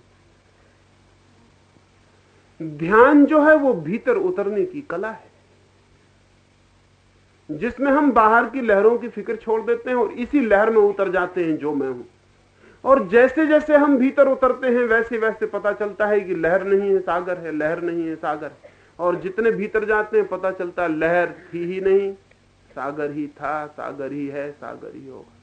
ध्यान जो है वो भीतर उतरने की कला है, जिसमें हम बाहर की लहरों की फ़िक्र छोड़ देते हैं और इसी लहर में उतर जाते हैं जो मैं हूँ। और जैसे जैसे हम भीतर उतरते हैं वैसे वैसे पता चलता है कि लहर नहीं है, सागर है, लहर नहीं है, सागर है। और जितने भीतर जाते हैं, पता चलता है लहर थी ही नहीं। सागर ही था, सागर ही है, सागर ही होगा।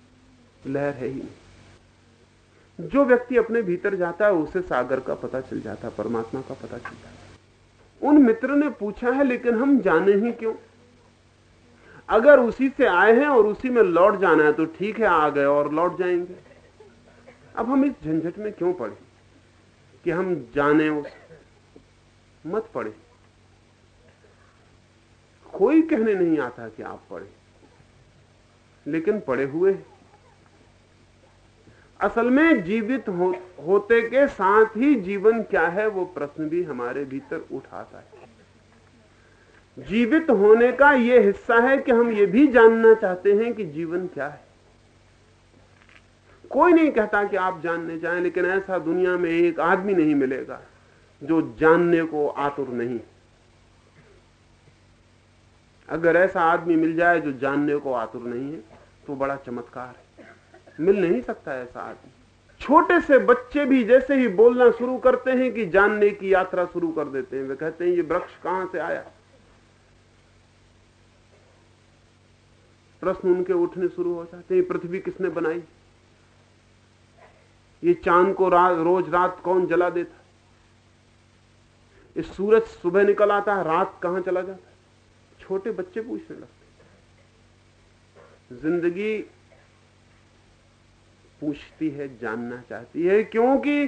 लहर है ही। नहीं जो व्यक्ति अपने भीतर जाता है, उसे सागर का पता चल जाता है परमात्मा का पता चल जाता। है उन मित्र ने पूछा है, लेकिन हम जाने ही क्यों? अगर उसी से आए हैं और उसी में लौट जाना है तो ठीक है, आ गए और लौट जाएँगे। अब हम इस झंझट में क्यों पड़े? कि हम जाने उस मत पड़े। कोई कहने नहीं आता कि आप पढ़े। लेकिन पढ़े हुए असल में जीवित हो, होते के साथ ही जीवन क्या है वो प्रश्न भी हमारे भीतर उठाता है। जीवित होने का यह हिस्सा है कि हम ये भी जानना चाहते हैं कि जीवन क्या है। कोई नहीं कहता कि आप जानने चाहें लेकिन ऐसा दुनिया में एक आदमी नहीं मिलेगा जो जानने को आतुर नहीं अगर ऐसा आदमी मिल जाए जो जानने को आतुर नहीं है तो बड़ा चमत्कार है। मिल नहीं सकता ऐसा आदमी। छोटे से बच्चे भी जैसे ही बोलना शुरू करते हैं कि जानने की यात्रा शुरू कर देते हैं वे कहते हैं ये वृक्ष कहाँ से आया? प्रश्न उनके उठने शुरू हो जाते हैं पृथ्वी किसने बनाई? ये चाँद को रा, रोज रात कौन जला देता? इस सूरज सुबह निकल आता है रात कहाँ चला जाता छोटे बच्चे पूछने लगते ज़िंदगी पूछती है, जानना चाहती है, क्योंकि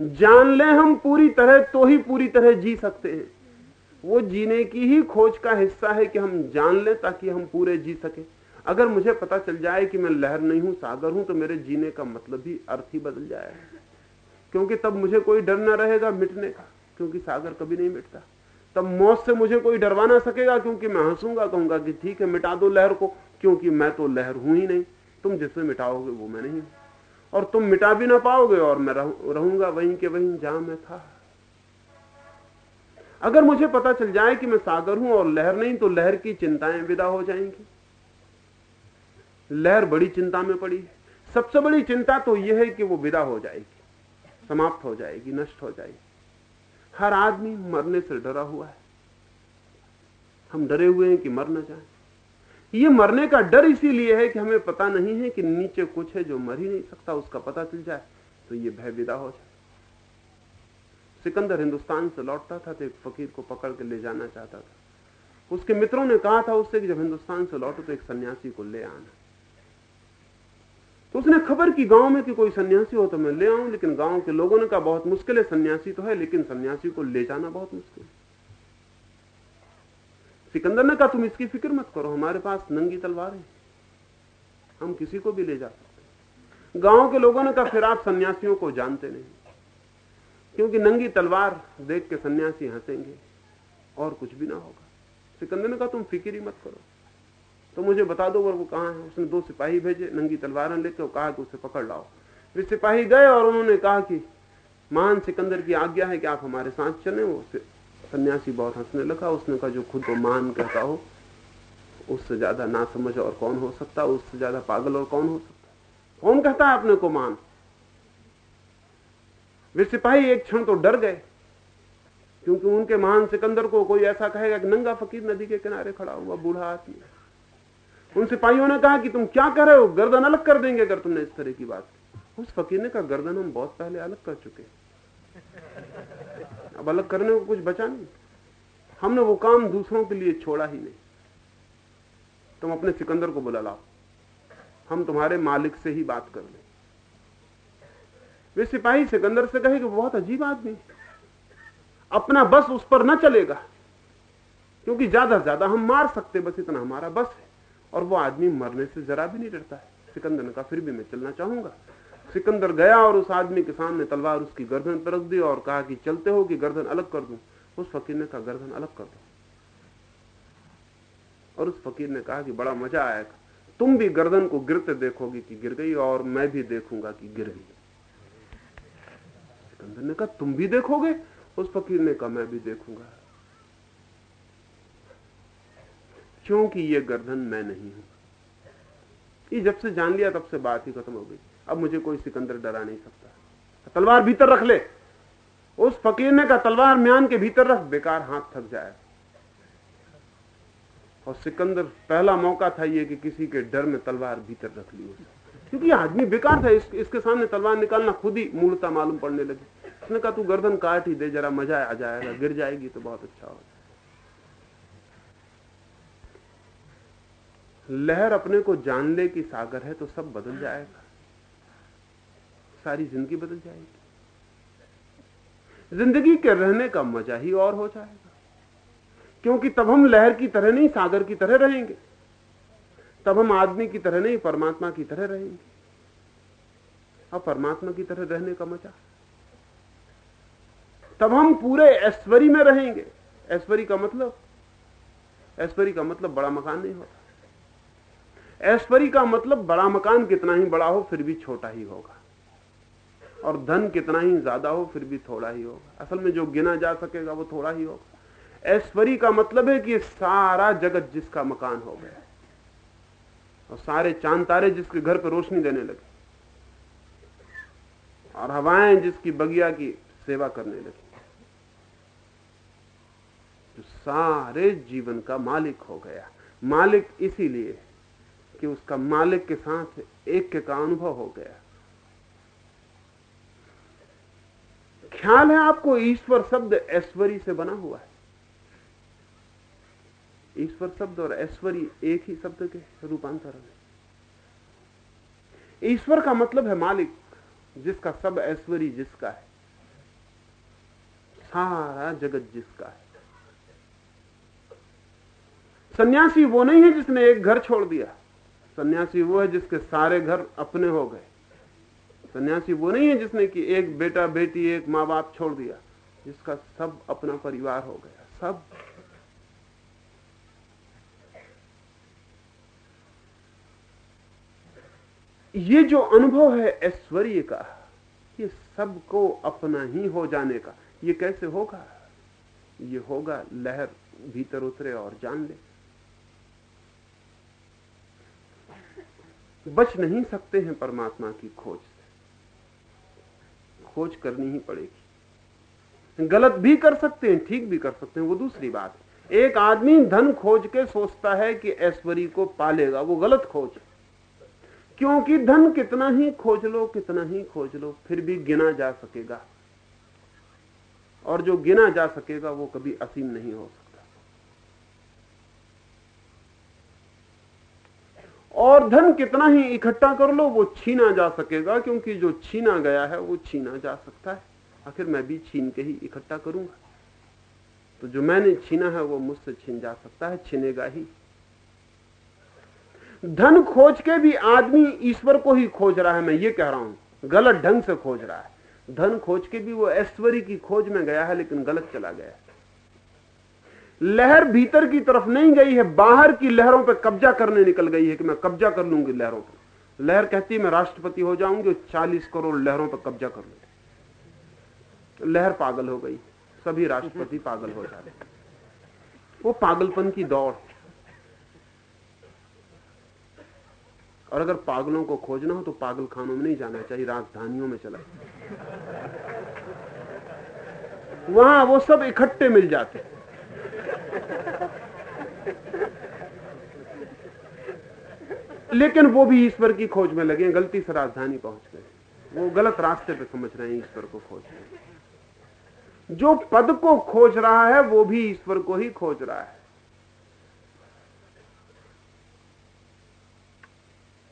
जान ले हम पूरी तरह तो ही पूरी तरह जी सकते हैं। वो जीने की ही खोज का हिस्सा है कि हम जान लें ताकि हम पूरे जी सके। अगर मुझे पता चल जाए कि मैं लहर नहीं हूँ, सागर हूँ तो मेरे जीने का मतलब ही अर्थ ही बदल जाएगा। क्योंकि तब मुझे कोई डर ना रहेगा मिटने का, क्योंकि सागर कभी नहीं मिटता। तब मौत से मुझे कोई डरवा ना सकेगा, क्योंकि मैं हंसूँगा, कहूँगा कि ठीक है, मिटा दो लहर को, क्योंकि मैं तो लहर हूँ ही नहीं। तुम जिसे मिटाओगे, वो मैं नहीं और तुम मिटा भी ना पाओगे, और मैं रहूँगा वहीं के वहीं जहाँ मैं था। अगर मुझे पता चल जाए कि मैं सागर हूँ और लहर नहीं तो लहर की चिंताएँ विदा हो जाएँगी। लहर बड़ी चिंता में पड़ी। सबसे बड़ी चिंता तो यह है कि वो विदा हो जाएगी, समाप्त हो जाएगी, नष्ट हो जाएगी। हर आदमी मरने से डरा हुआ है। हम डरे हुए हैं कि मर ना जाए। ये मरने का डर इसीलिए है कि हमें पता नहीं है कि नीचे कुछ है जो मर ही नहीं सकता, उसका पता चल जाए तो ये भय विदा हो जाए। सिकंदर हिंदुस्तान से लौटता था तो एक फकीर को पकड़ के ले जाना चाहता था। उसके मित्रों ने कहा था उससे कि जब हिंदुस्तान से लौटो तो एक सन्यासी को ले आना। तो उसने खबर की गाँव में कि कोई सन्यासी हो तो मैं ले आऊँ, लेकिन गाँव के लोगों ने कहा, बहुत मुश्किल है, सन्यासी तो है, लेकिन सन्यासी को ले जाना बहुत मुश्किल है. सिकंदर ने कहा, तुम इसकी फ़िक्र मत करो, हमारे पास नंगी तलवार है। हम किसी को भी ले जा सकते गाँव के लोगों ने कहा, फिर आप सन्यासियों को जानते नहीं, क्योंकि नंगी तलवार देख के सन्यासी हंसेंगे, और कुछ भी ना होगा। सिकंदर ने कहा, तुम फ़िक्र ही मत करो तो मुझे बता दो वो कहाँ है? उसने दो सिपाही भेजे, नंगी तलवार लेकर कहा कि उसे पकड़ लाओ। वे सिपाही गए और उन्होंने कहा कि महान सिकंदर की आज्ञा है कि आप हमारे साथ चले, वो सन्यासी बहुत हंसने लगा। उसने कहा, जो खुद को मान कहता हो, उससे ज़्यादा ना समझ और कौन हो सकता? उससे ज़्यादा पागल और कौन हो सकता? कौन कहता है अपने को मान? वे सिपाही एक क्षण तो डर गए, क्योंकि उनके महान सिकंदर को कोई ऐसा कहेगा कि नंगा फकीर नदी के किनारे खड़ा हुआ बूढ़ा आदमी उन सिपाहियों ने कहा कि तुम क्या कर रहे हो? गर्दन अलग कर देंगे अगर तुमने इस तरह की बात की। उस फकीर ने कहा, गर्दन हम बहुत पहले अलग कर चुके अब अलग करने को कुछ बचा नहीं। हमने वो काम दूसरों के लिए छोड़ा ही नहीं। तुम अपने सिकंदर को बुला लाओ। हम तुम्हारे मालिक से ही बात कर ले। वे सिपाही सिकंदर से कहे कि बहुत अजीब आदमी अपना बस उस पर न चलेगा, क्योंकि ज़्यादा से ज़्यादा हम मार सकते, बस इतना हमारा बस है। और वो आदमी मरने से जरा भी नहीं डरता है। सिकंदर ने कहा, फिर भी मैं चलना चाहूँगा। सिकंदर गया और उस आदमी के सामने तलवार उसकी गर्दन पर रख दी और कहा कि, चलते हो कि गर्दन अलग कर दूँ? उस फकीर ने कहा, गर्दन अलग कर दो। और उस फकीर ने कहा कि, बड़ा मज़ा आएगा तुम भी गर्दन को गिरते देखोगे कि गिर गई और मैं भी देखूँगा कि गिर गई। सिकंदर ने कहा, तुम भी देखोगे? उस फकीर ने कहा, मैं भी देखूँगा। क्योंकि ये गर्दन मैं नहीं हूँ। ये जब से जान लिया तब से बात ही खत्म हो गई। अब मुझे कोई सिकंदर डरा नहीं सकता। तलवार भीतर रख ले। उस फकीर ने कहा तलवार म्यान के भीतर रख बेकार हाथ थक जाए। और सिकंदर पहला मौका था ये कि किसी के डर में तलवार भीतर रख ली क्योंकि आदमी बेकार था इस, इसके सामने तलवार निकालना खुद ही मूर्ता मालूम पड़ने लगी। उसने कहा तू गर्दन काट ही दे जरा मज़ा आ जाएगा गिर जाएगी तो बहुत अच्छा होगा। लहर अपने को जान ले कि सागर है तो सब बदल जाएगा। सारी ज़िंदगी बदल जाएगी। ज़िंदगी के रहने का मज़ा ही और हो जाएगा। क्योंकि तब हम लहर की तरह नहीं, सागर की तरह रहेंगे। तब हम आदमी की तरह नहीं, परमात्मा की तरह रहेंगे। अब परमात्मा की तरह रहने का मज़ा। तब हम पूरे ऐश्वरी में रहेंगे। ऐश्वरी का मतलब? ऐश्वर्य का मतलब बड़ा मकान नहीं होता। ऐश्वर्य का मतलब बड़ा मकान कितना ही बड़ा हो, फिर भी छोटा ही होगा। और धन कितना ही ज़्यादा हो, फिर भी थोड़ा ही होगा। असल में जो गिना जा सकेगा, वो थोड़ा ही होगा। ऐश्वर्य का मतलब है कि सारा जगत जिसका मकान हो गया, और सारे चाँद तारे जिसके घर पर रोशनी देने लगे, और हवाएँ जिसकी बगिया की सेवा करने लगी, जो सारे जीवन का मालिक हो गया। मालिक इसीलिए कि उसका मालिक के साथ एक के का अनुभव हो गया। ख्याल है आपको, ईश्वर शब्द ऐश्वरी से बना हुआ है। ईश्वर शब्द और ऐश्वरी एक ही शब्द के रूपांतर है ईश्वर का मतलब है मालिक, जिसका सब ऐश्वरी जिसका है। सारा जगत जिसका है। सन्यासी वो नहीं है जिसने एक घर छोड़ दिया। सन्यासी वो है जिसके सारे घर अपने हो गए। सन्यासी वो नहीं है जिसने कि एक बेटा, बेटी, एक माँ बाप छोड़ दिया, जिसका सब अपना परिवार हो गया, सब। ये जो अनुभव है ऐश्वर्य का, ये सबको अपना ही हो जाने का, ये कैसे होगा? ये होगा लहर भीतर उतरे और जान ले। बच नहीं सकते हैं परमात्मा की खोज से। खोज करनी ही पड़ेगी। गलत भी कर सकते हैं, ठीक भी कर सकते हैं, वो दूसरी बात एक आदमी धन खोज के सोचता है कि ऐश्वर्य को पालेगा, वो गलत खोज क्योंकि धन कितना ही खोज लो, कितना ही खोज लो, फिर भी गिना जा सकेगा। और जो गिना जा सकेगा, वो कभी असीम नहीं हो और धन कितना ही इकट्ठा कर लो, वो छीना जा सकेगा, क्योंकि जो छीना गया है, वो छीना जा सकता है। आखिर मैं भी छीन के ही इकट्ठा करूँगा। तो जो मैंने छीना है, वो मुझसे छीन जा सकता है, छीनेगा ही। धन खोज के भी आदमी ईश्वर को ही खोज रहा है, मैं ये कह रहा हूँ। गलत ढंग से खोज रहा है। धन खोज के भी वो ऐश्वर्य की खोज में गया है, लेकिन गलत चला गया लहर भीतर की तरफ़ नहीं गई है, बाहर की लहरों पर कब्जा करने निकल गई है कि मैं कब्जा कर लूँगी लहरों पर लहर कहती है, मैं राष्ट्रपति हो जाऊँगी और चालीस करोड़ लहरों पर कब्जा कर लूँगी। लहर पागल हो गई, सभी राष्ट्रपति पागल हो जाते वो पागलपन की दौड़। और अगर पागलों को खोजना हो तो पागल खानों में नहीं जाना चाहिए, राजधानियों में चला वहाँ वो सब इकट्ठे मिल जाते लेकिन वो भी ईश्वर की खोज में लगे, गलती से राजधानी पहुँच गए। वो गलत रास्ते पे समझ रहे हैं ईश्वर को खोज रहे जो पद को खोज रहा है, वो भी ईश्वर को ही खोज रहा है।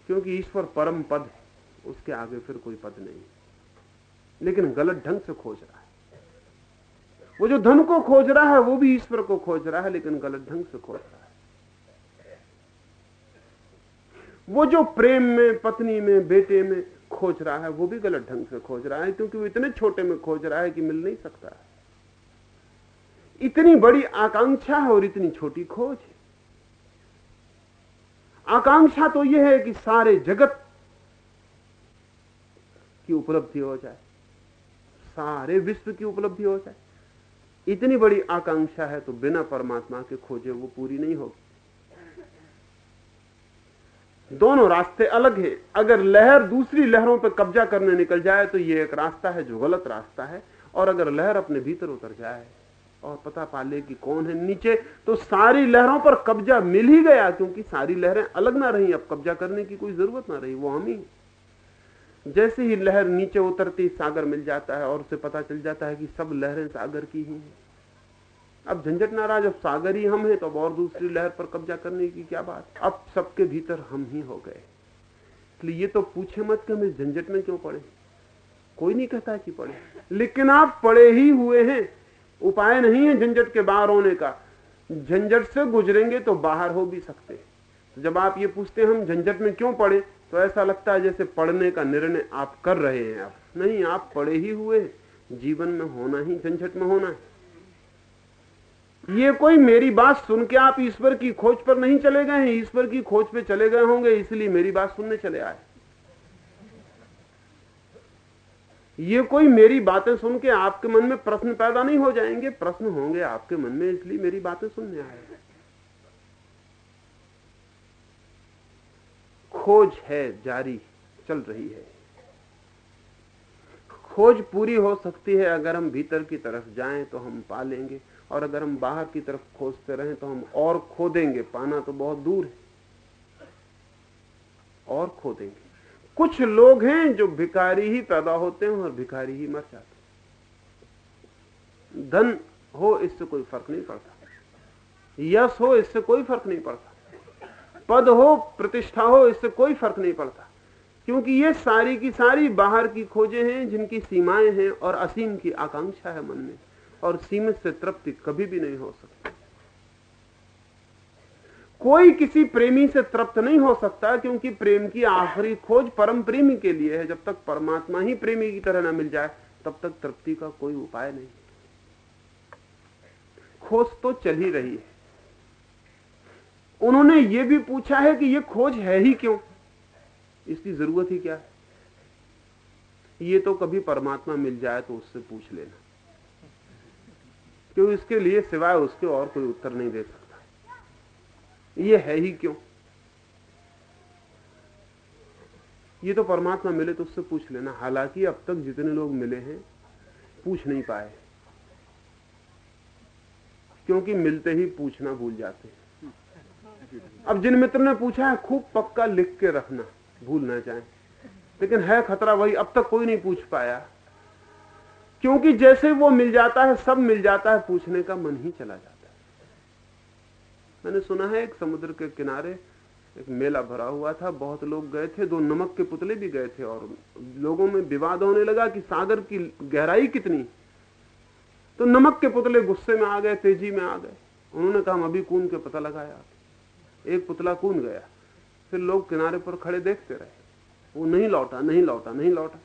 क्योंकि ईश्वर परम पद है, उसके आगे फिर कोई पद नहीं। लेकिन गलत ढंग से खोज रहा है। वो जो धन को खोज रहा है, वो भी ईश्वर को खोज रहा है, लेकिन गलत ढंग से खोज रहा है। वो जो प्रेम में, पत्नी में, बेटे में खोज रहा है, वो भी गलत ढंग से खोज रहा है, क्योंकि वो इतने छोटे में खोज रहा है कि मिल नहीं सकता। इतनी बड़ी आकांक्षा है और इतनी छोटी खोज है। आकांक्षा तो यह है कि सारे जगत की उपलब्धि हो जाए। सारे विश्व की उपलब्धि हो जाए। इतनी बड़ी आकांक्षा है तो बिना परमात्मा के खोजे वो पूरी नहीं होगी। दोनों रास्ते अलग हैं। अगर लहर दूसरी लहरों पर कब्जा करने निकल जाए तो ये एक रास्ता है जो गलत रास्ता है, और अगर लहर अपने भीतर उतर जाए और पता पा ले कि कौन है नीचे तो सारी लहरों पर कब्जा मिल ही गया, क्योंकि सारी लहरें अलग ना रही। अब कब्जा करने की कोई ज़रूरत ना रही, वो हम ही। जैसे ही लहर नीचे उतरती, सागर मिल जाता है और उसे पता चल जाता है कि सब लहरें सागर की ही हैं। अब झंझट नाराज़ अब सागर ही हम हैं तो अब और दूसरी लहर पर कब्जा करने की क्या बात? अब सबके भीतर हम ही हो गए। इसलिए ये तो पूछे मत कि हम इस झंझट में क्यों पड़े? कोई नहीं कहता कि पड़े। लेकिन आप पड़े ही हुए हैं। उपाय नहीं है झंझट के बाहर होने का। झंझट से गुजरेंगे तो बाहर हो भी सकते तो जब आप ये पूछते हैं, हम झंझट में क्यों पड़े? तो ऐसा लगता है जैसे पढ़ने का निर्णय आप कर रहे हैं आप। नहीं, आप पढ़े ही हुए जीवन में होना ही झंझट में होना है। ये कोई मेरी बात सुन के आप ईश्वर की खोज पर नहीं चले गए हैं। ईश्वर की खोज पे चले गए होंगे, इसलिए मेरी बात सुनने चले आए। ये कोई मेरी बातें सुन के आपके मन में प्रश्न पैदा नहीं हो जाएँगे। प्रश्न होंगे आपके मन में, इसलिए मेरी बातें सुनने आए। खोज है, जारी चल रही है। खोज पूरी हो सकती है, अगर हम भीतर की तरफ़ जाएँ तो हम पा लेंगे और अगर हम बाहर की तरफ़ खोजते रहें तो हम और खो देंगे पाना तो बहुत दूर है। और खो देंगे कुछ लोग हैं जो भिखारी ही पैदा होते हैं और भिखारी ही मर जाते हैं। धन हो, इससे कोई फ़र्क नहीं पड़ता। यश हो, इससे कोई फ़र्क नहीं पड़ता। पद हो, प्रतिष्ठा हो, इससे कोई फ़र्क नहीं पड़ता। क्योंकि ये सारी की सारी बाहर की खोजें हैं, जिनकी सीमाएँ हैं और असीम की आकांक्षा है मन में। और सीमित से तृप्ति कभी भी नहीं हो सकती। कोई किसी प्रेमी से तृप्त नहीं हो सकता, क्योंकि प्रेम की आखिरी खोज परम प्रेमी के लिए है। जब तक परमात्मा ही प्रेमी की तरह ना मिल जाए, तब तक तृप्ति का कोई उपाय नहीं। खोज तो चल ही रही है। उन्होंने ये भी पूछा है कि ये खोज है ही क्यों? इसकी ज़रूरत ही क्या है? ये तो कभी परमात्मा मिल जाए तो उससे पूछ लेना। क्यों इसके लिए सिवाय उसके और कोई उत्तर नहीं दे सकता? ये है ही क्यों? ये तो परमात्मा मिले तो उससे पूछ लेना। हालाँकि अब तक जितने लोग मिले हैं, पूछ नहीं पाए। क्योंकि मिलते ही पूछना भूल जाते हैं। अब जिन मित्र ने पूछा है, खूब पक्का लिख के रखना, भूल ना जाए। लेकिन है खतरा वही, अब तक कोई नहीं पूछ पाया। क्योंकि जैसे वो मिल जाता है, सब मिल जाता है, पूछने का मन ही चला जाता है। मैंने सुना है, एक समुद्र के किनारे एक मेला भरा हुआ था, बहुत लोग गए थे, दो नमक के पुतले भी गए थे, और लोगों में विवाद होने लगा कि सागर की गहराई कितनी। तो नमक के पुतले गुस्से में आ गए, तेज़ी में आ गए। उन्होंने कहा, हम अभी कून के पता लगाया एक पुतला कून गया। फिर लोग किनारे पर खड़े देखते रहे। वो नहीं लौटा नहीं लौटा नहीं लौटा।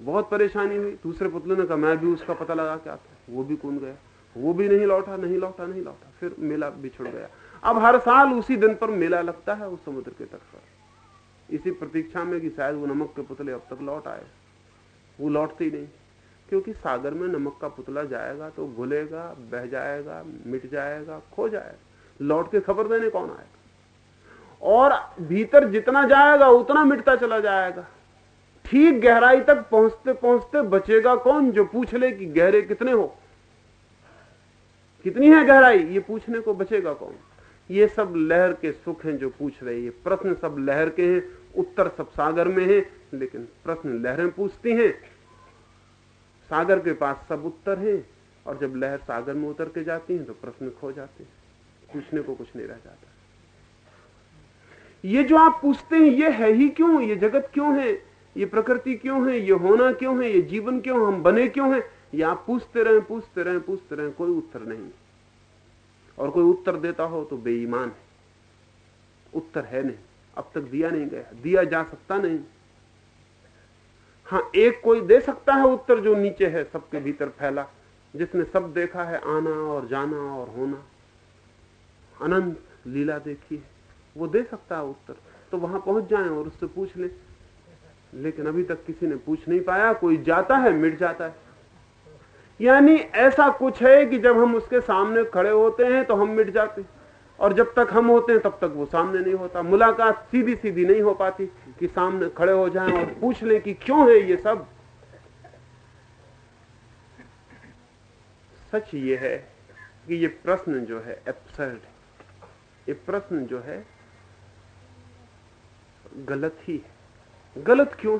बहुत परेशानी हुई। दूसरे पुतले ने कहा, मैं भी उसका पता लगा के आता वो भी कूद गया। वो भी नहीं लौटा नहीं लौटा नहीं लौटा। फिर मेला बिछुड़ गया। अब हर साल उसी दिन पर मेला लगता है, उस समुद्र के तट पर। इसी प्रतीक्षा में कि शायद वो नमक के पुतले अब तक लौट आए। वो लौटते ही नहीं। क्योंकि सागर में नमक का पुतला जाएगा तो घुलेगा, बह जाएगा, मिट जाएगा, खो जाएगा। लौट के खबर देने कौन आएगा? और भीतर जितना जाएगा, उतना मिटता चला जाएगा। ठीक गहराई तक पहुँचते पहुँचते बचेगा कौन जो पूछ ले कि गहरे कितने हो? कितनी है गहराई? ये पूछने को बचेगा कौन? ये सब लहर के सुख हैं जो पूछ रहे हैं। प्रश्न सब लहर के हैं, उत्तर सब सागर में है, लेकिन प्रश्न लहरें पूछती हैं। सागर के पास सब उत्तर हैं, और जब लहर सागर में उतर के जाती है तो प्रश्न खो जाते हैं। पूछने को कुछ नहीं रह जाता। ये जो आप पूछते हैं, ये है ही क्यों? ये जगत क्यों है? ये प्रकृति क्यों है? ये होना क्यों है? ये जीवन क्यों? हम बने क्यों हैं? ये आप पूछते रहे पूछते रहे पूछते रहे, कोई उत्तर नहीं। और कोई उत्तर देता हो तो बेईमान है। उत्तर है नहीं। अब तक दिया नहीं गया। दिया जा सकता नहीं। हाँ एक कोई दे सकता है उत्तर जो नीचे है, सबके भीतर फैला। जिसने सब देखा है, आना और जाना और होना। अनंत लीला देखी है। वो दे सकता है उत्तर। तो वहाँ पहुँच जाए और उससे पूछ ले। लेकिन अभी तक किसी ने पूछ नहीं पाया। कोई जाता है, मिट जाता है। यानी ऐसा कुछ है कि जब हम उसके सामने खड़े होते हैं तो हम मिट जाते और जब तक हम होते हैं, तब तक वो सामने नहीं होता। मुलाकात सीधी सीधी नहीं हो पाती कि सामने खड़े हो जाएँ और पूछ लें कि क्यों है ये सब। सच ये है कि ये प्रश्न जो है एब्सर्ड ये प्रश्न जो है, गलत ही है। गलत क्यों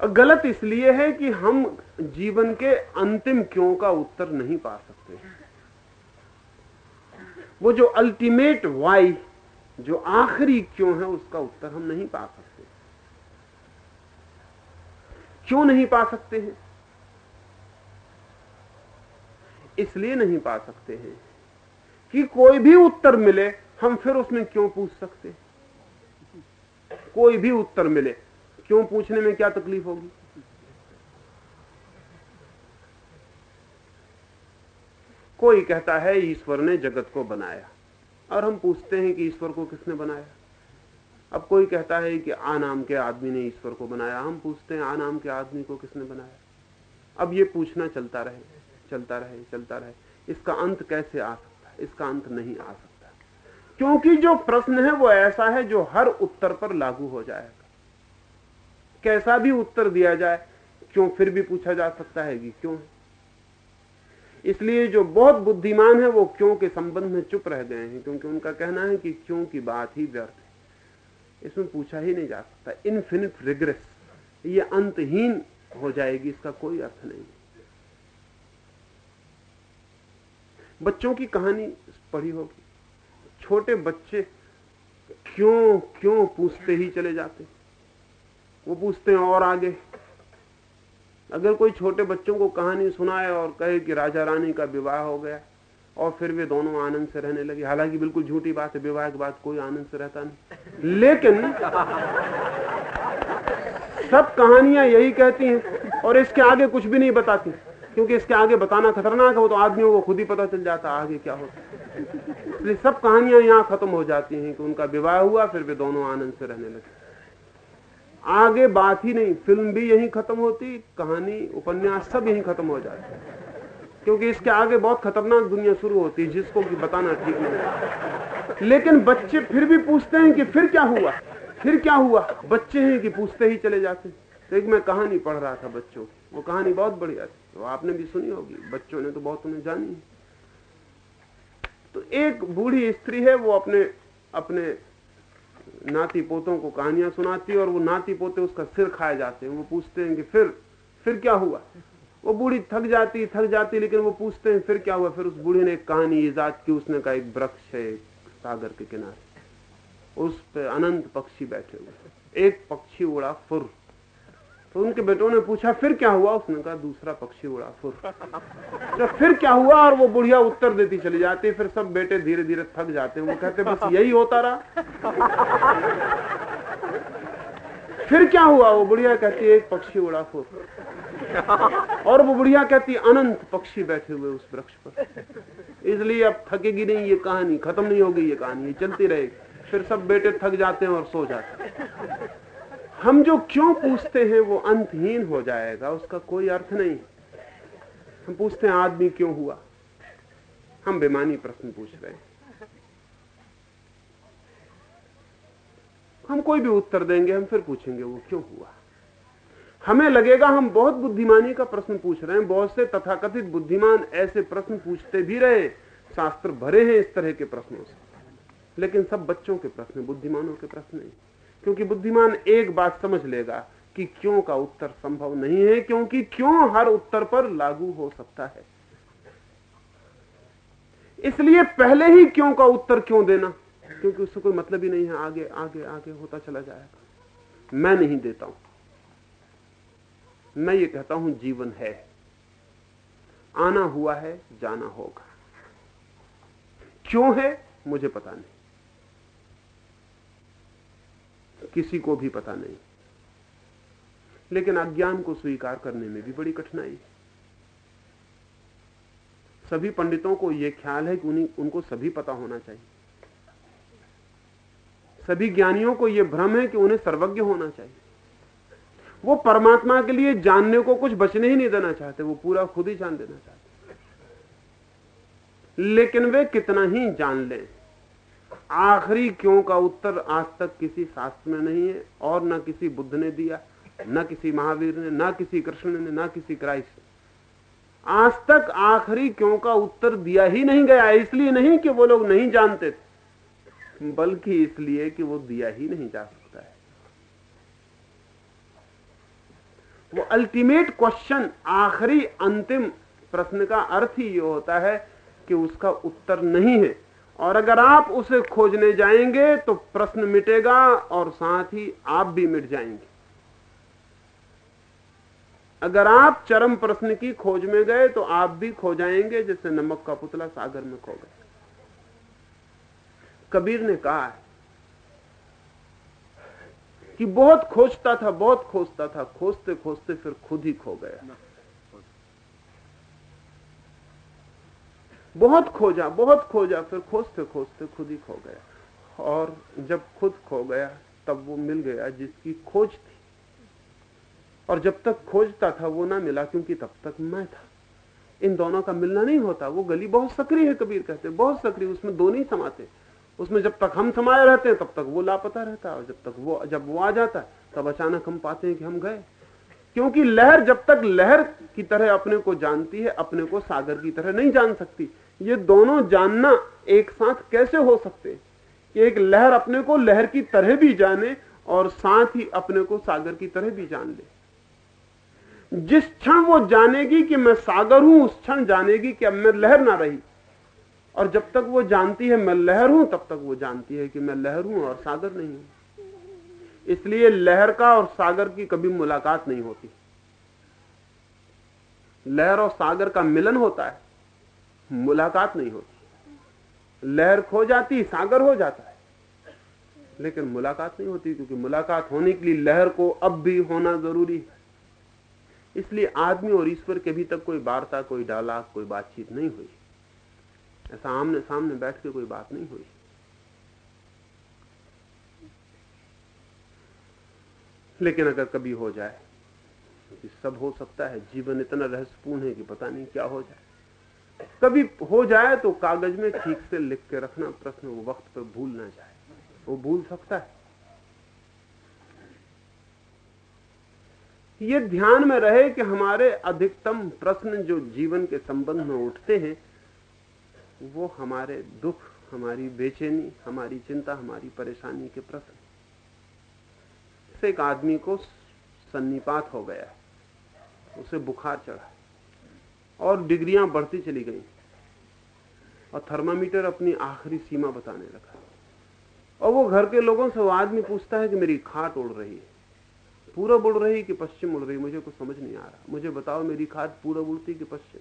गलत इसलिए है कि हम जीवन के अंतिम क्यों का उत्तर नहीं पा सकते। वो जो अल्टीमेट वाई जो आखिरी क्यों है, उसका उत्तर हम नहीं पा सकते। क्यों नहीं पा सकते हैं? इसलिए नहीं पा सकते हैं कि कोई भी उत्तर मिले, हम फिर उसमें क्यों पूछ सकते? कोई भी उत्तर मिले, क्यों पूछने में क्या तकलीफ़ होगी? कोई कहता है, ईश्वर ने जगत को बनाया। और हम पूछते हैं कि ईश्वर को किसने बनाया? अब कोई कहता है कि आ नाम के आदमी ने ईश्वर को बनाया। हम पूछते हैं, आ नाम के आदमी को किसने बनाया? अब ये पूछना चलता रहे चलता रहे चलता रहे। इसका अंत कैसे आ सकता इसका अंत नहीं आ सकता। क्योंकि जो प्रश्न है वो ऐसा है जो हर उत्तर पर लागू हो जाएगा। कैसा भी उत्तर दिया जाए, क्यों फिर भी पूछा जा सकता है कि क्यों? इसलिए जो बहुत बुद्धिमान है वो क्यों के संबंध में चुप रह गए हैं, क्योंकि उनका कहना है कि क्यों की बात ही व्यर्थ है। इसमें पूछा ही नहीं जा सकता। इन्फिनिट रिग्रेस ये अंतहीन हो जाएगी, इसका कोई अर्थ नहीं। बच्चों की कहानी पढ़ी होगी। छोटे बच्चे क्यों क्यों पूछते ही चले जाते? वो पूछते हैं, और आगे? अगर कोई छोटे बच्चों को कहानी सुनाए और कहे कि राजा रानी का विवाह हो गया, और फिर वे दोनों आनंद से रहने लगे। हालाँकि बिल्कुल झूठी बात है, विवाह के बाद कोई आनंद से रहता नहीं। लेकिन सब कहानियाँ यही कहती हैं और इसके आगे कुछ भी नहीं बताती। क्योंकि इसके आगे बताना खतरनाक है, वो तो आदमियों को खुद ही पता चल जाता आगे क्या होता इसलिए सब कहानियाँ यहाँ खत्म हो जाती हैं कि उनका विवाह हुआ, फिर वे दोनों आनंद से रहने लगे। आगे बात ही नहीं, फ़िल्म भी यहीं खत्म होती, कहानी, उपन्यास सब यहीं खत्म हो जाते क्योंकि इसके आगे बहुत खतरनाक दुनिया शुरू होती है, जिसको कि बताना ठीक नहीं लेकिन बच्चे फिर भी पूछते हैं कि फिर क्या हुआ? फिर क्या हुआ? बच्चे हैं कि पूछते ही चले जाते तो एक मैं कहानी पढ़ रहा था बच्चों की। वो कहानी बहुत बढ़िया थी। तो आपने भी सुनी होगी, बच्चों ने तो बहुत उन्हें जानी तो एक बूढ़ी स्त्री है, वो अपने अपने नाती पोतों को कहानियाँ सुनाती है और वो नाती पोते उसका सिर खाए जाते हैं। वो पूछते हैं कि फिर फिर क्या हुआ? वो बूढ़ी थक जाती थक जाती, लेकिन वो पूछते हैं, फिर क्या हुआ? फिर उस बूढ़ी ने एक कहानी ईजाद की, उसने कहा, एक वृक्ष है सागर के किनारे। उस पर अनंत पक्षी बैठे हुए एक पक्षी उड़ा फुर तो उनके बेटों ने पूछा, फिर क्या हुआ? उसने कहा, दूसरा पक्षी उड़ा, फुर। तो फिर क्या हुआ और वो बुढ़िया उत्तर देती चली जाती, फिर सब बेटे धीरे धीरे थक जाते। वो कहते, बस यही होता रहा। फिर क्या हुआ? वो बुढ़िया कहती, एक पक्षी उड़ा, फुर। और वो बुढ़िया कहती, अनंत पक्षी बैठे हुए उस वृक्ष पर। इसलिए अब थकेगी नहीं, ये कहानी खत्म नहीं होगी, ये कहानी चलती रहेगी। फिर सब बेटे थक जाते हैं और सो जाते हैं। हम जो क्यों पूछते हैं वो अंतहीन हो जाएगा, उसका कोई अर्थ नहीं। हम पूछते हैं, आदमी क्यों हुआ? हम बेमानी प्रश्न पूछ रहे हैं। हम कोई भी उत्तर देंगे, हम फिर पूछेंगे, वो क्यों हुआ? हमें लगेगा हम बहुत बुद्धिमानी का प्रश्न पूछ रहे हैं, बहुत से तथाकथित बुद्धिमान ऐसे प्रश्न पूछते भी रहे शास्त्र भरे हैं इस तरह के प्रश्नों से। लेकिन सब बच्चों के प्रश्न बुद्धिमानों के प्रश्न नहीं क्योंकि बुद्धिमान एक बात समझ लेगा कि क्यों का उत्तर संभव नहीं है, क्योंकि क्यों हर उत्तर पर लागू हो सकता है। इसलिए पहले ही क्यों का उत्तर क्यों देना? क्योंकि उससे कोई मतलब ही नहीं है, आगे आगे आगे होता चला जाएगा। मैं नहीं देता हूँ। मैं ये कहता हूँ, जीवन है। आना हुआ है, जाना होगा। क्यों है? मुझे पता नहीं। किसी को भी पता नहीं। लेकिन अज्ञान को स्वीकार करने में भी बड़ी कठिनाई है। सभी पंडितों को यह ख्याल है कि उन्हीं, उनको सभी पता होना चाहिए। सभी ज्ञानियों को यह भ्रम है कि उन्हें सर्वज्ञ होना चाहिए। वो परमात्मा के लिए जानने को कुछ बचने ही नहीं देना चाहते, वो पूरा खुद ही जान देना चाहते। लेकिन वे कितना ही जान लें। आखिरी क्यों का उत्तर आज तक किसी शास्त्र में नहीं है और ना किसी बुद्ध ने दिया, ना किसी महावीर ने, ना किसी कृष्ण ने, ना किसी क्राइस्ट आज तक आखिरी क्यों का उत्तर दिया ही नहीं गया, इसलिए नहीं कि वो लोग नहीं जानते थे बल्कि इसलिए कि वो दिया ही नहीं जा सकता है। वो अल्टीमेट क्वेश्चन आखिरी अंतिम प्रश्न का अर्थ ही ये होता है कि उसका उत्तर नहीं है। और अगर आप उसे खोजने जाएँगे तो प्रश्न मिटेगा और साथ ही आप भी मिट जाएँगे। अगर आप चरम प्रश्न की खोज में गए तो आप भी खो जाएँगे, जैसे नमक का पुतला सागर में खो गए कबीर ने कहा है कि बहुत खोजता था, बहुत खोजता था खोजते खोजते फिर खुद ही खो गया। बहुत खोजा बहुत खोजा, फिर खोजते खोजते खुद ही खो गया। और जब खुद खो गया, तब वो मिल गया जिसकी खोज थी। और जब तक खोजता था, वो ना मिला, क्योंकि तब तक मैं था। इन दोनों का मिलना नहीं होता। वो गली बहुत सक्रिय है, कबीर कहते बहुत सक्रिय, उसमें दो नहीं समाते उसमें जब तक हम समाये रहते हैं, तब तक वो लापता रहता है। और जब तक वो, जब वो आ जाता है, तब अचानक हम पाते हैं कि हम गए। क्योंकि लहर जब तक लहर की तरह अपने को जानती है, अपने को सागर की तरह नहीं जान सकती। ये दोनों जानना एक साथ कैसे हो सकते? कि एक लहर अपने को लहर की तरह भी जाने और साथ ही अपने को सागर की तरह भी जान ले। जिस क्षण वो जानेगी कि मैं सागर हूँ, उस क्षण जानेगी कि अब मैं लहर ना रही। और जब तक वो जानती है मैं लहर हूँ, तब तक वो जानती है कि मैं लहर हूँ और सागर नहीं हूँ। इसलिए लहर का और सागर की कभी मुलाकात नहीं होती। लहर और सागर का मिलन होता है। मुलाकात नहीं होती। लहर खो जाती, सागर हो जाता है। लेकिन मुलाकात नहीं होती, क्योंकि मुलाकात होने के लिए लहर को अब भी होना ज़रूरी है। इसलिए आदमी और ईश्वर के भी तक कोई वार्ता, कोई डालाक कोई बातचीत नहीं हुई। ऐसा आमने सामने बैठ के कोई बात नहीं हुई। लेकिन अगर कभी हो जाए, क्योंकि सब हो सकता है, जीवन इतना रहस्यपूर्ण है कि पता नहीं क्या हो जाए। कभी हो जाए तो कागज़ में ठीक से लिख के रखना प्रश्न वो वक्त पर भूल ना जाए। वो भूल सकता है। ये ध्यान में रहे कि हमारे अधिकतम प्रश्न जो जीवन के संबंध में उठते हैं, वो हमारे दुख, हमारी बेचैनी, हमारी चिंता, हमारी परेशानी के प्रश्न। एक आदमी को सन्निपात हो गया। उसे बुखार चढ़ा। और डिग्रियाँ बढ़ती चली गई। और थर्मामीटर अपनी आखिरी सीमा बताने लगा। और वो घर के लोगों से वो आदमी पूछता है कि मेरी खाट उड़ रही है। पूरब उड़ रही कि पश्चिम उड़ रही मुझे कुछ समझ नहीं आ रहा। मुझे बताओ मेरी खाट पूरब उड़ती कि पश्चिम?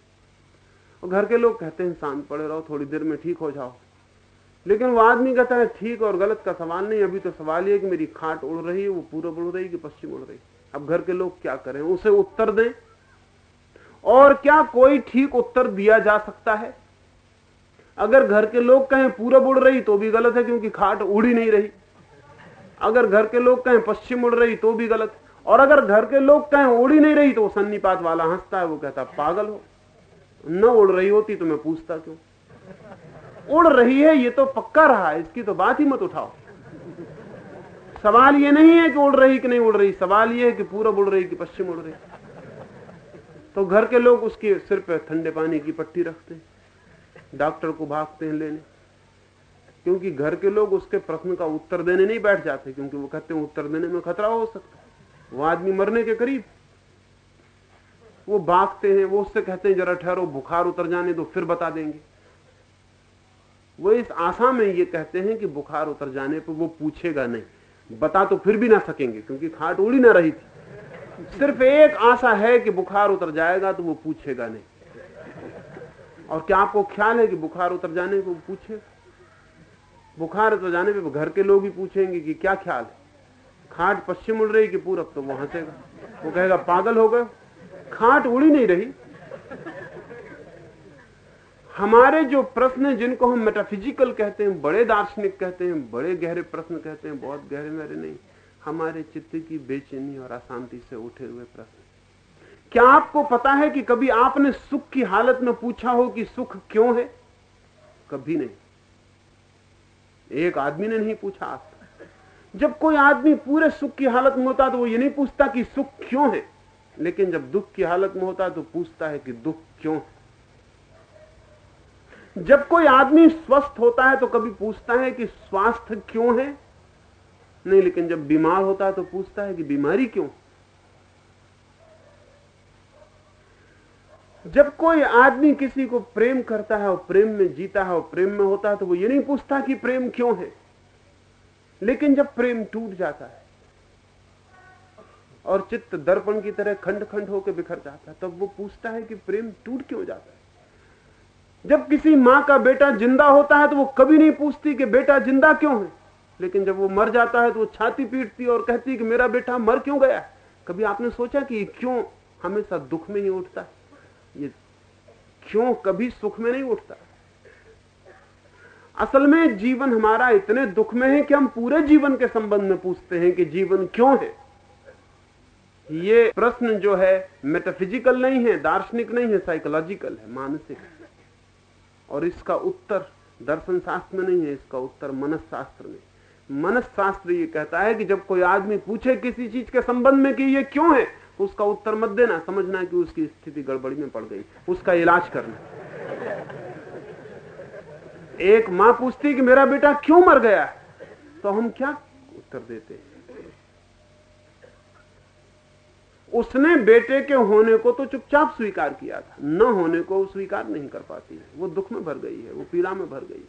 और घर के लोग कहते हैं, शांत पड़े रहो, थोड़ी देर में ठीक हो जाओ। लेकिन वो आदमी कहता है, ठीक और गलत का सवाल नहीं, अभी तो सवाल ये कि मेरी खाट उड़ रही है, वो पूरब उड़ रही कि पश्चिम उड़ रही अब घर के लोग क्या करें? उसे उत्तर दें। और क्या कोई ठीक उत्तर दिया जा सकता है? अगर घर के लोग कहें पूरब उड़ रही तो भी गलत है, क्योंकि खाट उड़ नहीं रही। अगर घर के लोग कहें पश्चिम उड़ रही तो भी गलत। और अगर घर के लोग कहें उड़ नहीं रही तो वो सन्नीपात वाला हंसता है, वो कहता, पागल हो, न उड़ रही होती तो मैं पूछता क्यों? उड़ रही है, ये तो पक्का रहा, इसकी तो बात ही मत उठाओ। सवाल ये नहीं है कि उड़ रही कि नहीं उड़ रही, सवाल ये है कि पूरब उड़ रही कि पश्चिम उड़ रही। तो घर के लोग उसके सिर पे ठंडे पानी की पट्टी रखते हैं, डॉक्टर को भागते हैं लेने। क्योंकि घर के लोग उसके प्रश्न का उत्तर देने नहीं बैठ जाते, क्योंकि वो कहते हैं उत्तर देने में खतरा हो सकता है। वो आदमी मरने के करीब। वो भागते हैं, वो उससे कहते हैं, जरा ठहरो, बुखार उतर जाने दो, फिर बता देंगे। वो इस आशा में ये कहते हैं कि बुखार उतर जाने पर वो पूछेगा नहीं। बता तो फिर भी ना सकेंगे, क्योंकि खाट उड़ी ना रही थी। सिर्फ़ एक आशा है कि बुखार उतर जाएगा तो वो पूछेगा नहीं। और क्या आपको ख्याल है कि बुखार उतर जाने को पूछे बुखार उतर जाने पे घर के लोग ही पूछेंगे कि क्या ख्याल है? खाट पश्चिम उड़ रही कि पूरब? तो वो हंसेगा वो कहेगा, पागल हो गए। खाट उड़ी नहीं रही। हमारे जो प्रश्न जिनको हम मेटाफिजिकल कहते हैं, बड़े दार्शनिक कहते हैं, बड़े गहरे प्रश्न कहते हैं, बहुत गहरे मेरे नहीं। हमारे चित्त की बेचैनी और अशांति से उठे हुए प्रश्न। क्या आपको पता है कि कभी आपने सुख की हालत में पूछा हो कि सुख क्यों है? कभी नहीं। एक आदमी ने नहीं पूछा आज जब कोई आदमी पूरे सुख की हालत में होता तो वो ये नहीं पूछता कि सुख क्यों है। लेकिन जब दुख की हालत में होता तो पूछता है कि दुख क्यों है। जब कोई आदमी स्वस्थ होता है तो कभी पूछता है कि स्वास्थ्य क्यों है? नहीं, लेकिन जब बीमार होता है तो पूछता है कि बीमारी क्यों? जब कोई आदमी किसी को प्रेम करता है और प्रेम में जीता है और प्रेम में होता है तो वो ये नहीं पूछता कि प्रेम क्यों है। लेकिन जब प्रेम टूट जाता है और चित्त दर्पण की तरह खंड खंड होकर बिखर जाता है, तब वो पूछता है कि प्रेम टूट क्यों जाता है? जब किसी माँ का बेटा ज़िंदा होता है तो वो कभी नहीं पूछती कि बेटा ज़िंदा क्यों है? लेकिन जब वो मर जाता है तो वो छाती पीटती और कहती कि मेरा बेटा मर क्यों गया? कभी आपने सोचा कि क्यों हमेशा दुख में ही उठता? ये क्यों कभी सुख में नहीं उठता? असल में जीवन हमारा इतने दुख में है कि हम पूरे जीवन के संबंध में पूछते हैं कि जीवन क्यों है। ये प्रश्न जो है मेटाफिजिकल नहीं है, दार्शनिक नहीं है साइकोलॉजिकल है, मानसिक और इसका उत्तर दर्शन शास्त्र में नहीं है, इसका उत्तर मनस्शास्त्र में मनस्शास्त्र ये कहता है कि जब कोई आदमी पूछे किसी चीज़ के संबंध में कि ये क्यों है तो उसका उत्तर मत देना, समझना कि उसकी स्थिति गड़बड़ी में पड़ गई, उसका इलाज करना। एक माँ पूछती कि मेरा बेटा क्यों मर गया तो हम क्या उत्तर देते उसने बेटे के होने को तो चुपचाप स्वीकार किया था, न होने को स्वीकार नहीं कर पाती है, वो दुख में भर गई है, वो पीड़ा में भर गई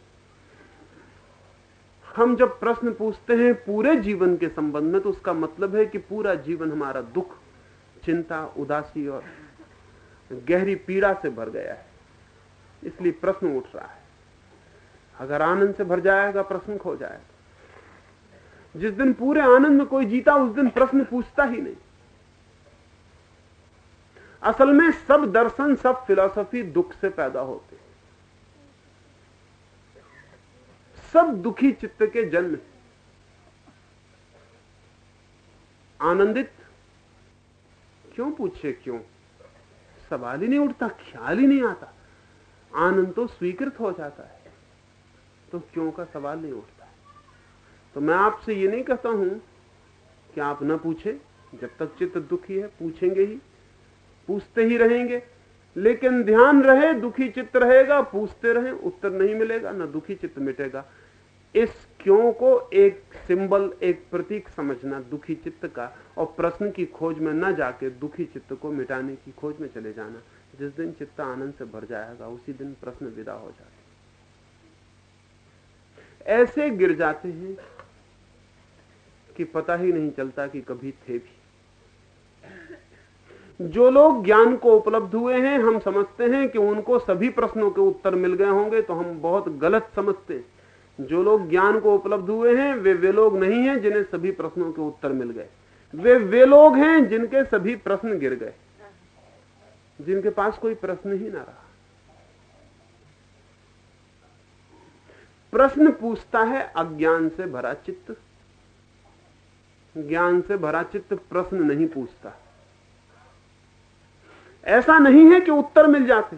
हम जब प्रश्न पूछते हैं पूरे जीवन के संबंध में तो उसका मतलब है कि पूरा जीवन हमारा दुख, चिंता, उदासी और गहरी पीड़ा से भर गया है। इसलिए प्रश्न उठ रहा है। अगर आनंद से भर जाएगा, प्रश्न खो जाएगा। जिस दिन पूरे आनंद में कोई जीता, उस दिन प्रश्न पूछता ही नहीं। असल में सब दर्शन, सब फिलॉसफी दुख से पैदा होते सब दुखी चित्त के जन्म आनंदित। क्यों पूछे क्यों? सवाल ही नहीं उठता, ख्याल ही नहीं आता। आनंद तो स्वीकृत हो जाता है। तो क्यों का सवाल नहीं उठता? तो मैं आपसे ये नहीं कहता हूँ कि आप ना पूछे, जब तक चित्त दुखी है, पूछेंगे ही। पूछते ही रहेंगे। लेकिन ध्यान रहे, दुखी चित्त रहेगा, पूछते रहे, उत्तर नहीं मिलेगा, ना दुखी चित्त मिटेगा। इस क्यों को एक सिंबल, एक प्रतीक समझना दुखी चित्त का और प्रश्न की खोज में न जाके दुखी चित्त को मिटाने की खोज में चले जाना। जिस दिन चित्त आनंद से भर जाएगा, उसी दिन प्रश्न विदा हो जाता ऐसे गिर जाते हैं कि पता ही नहीं चलता कि कभी थे भी। जो लोग ज्ञान को उपलब्ध हुए हैं, हम समझते हैं कि उनको सभी प्रश्नों के उत्तर मिल गए होंगे तो हम बहुत गलत समझते हैं। जो लोग ज्ञान को उपलब्ध हुए हैं, वे वे लोग नहीं हैं जिन्हें सभी प्रश्नों के उत्तर मिल गए। वे वे लोग हैं जिनके सभी प्रश्न गिर गए। जिनके पास कोई प्रश्न ही ना रहा। प्रश्न पूछता है, अज्ञान से भरा चित्त। ज्ञान से भरा चित्त प्रश्न नहीं पूछता। ऐसा नहीं है कि उत्तर मिल जाते।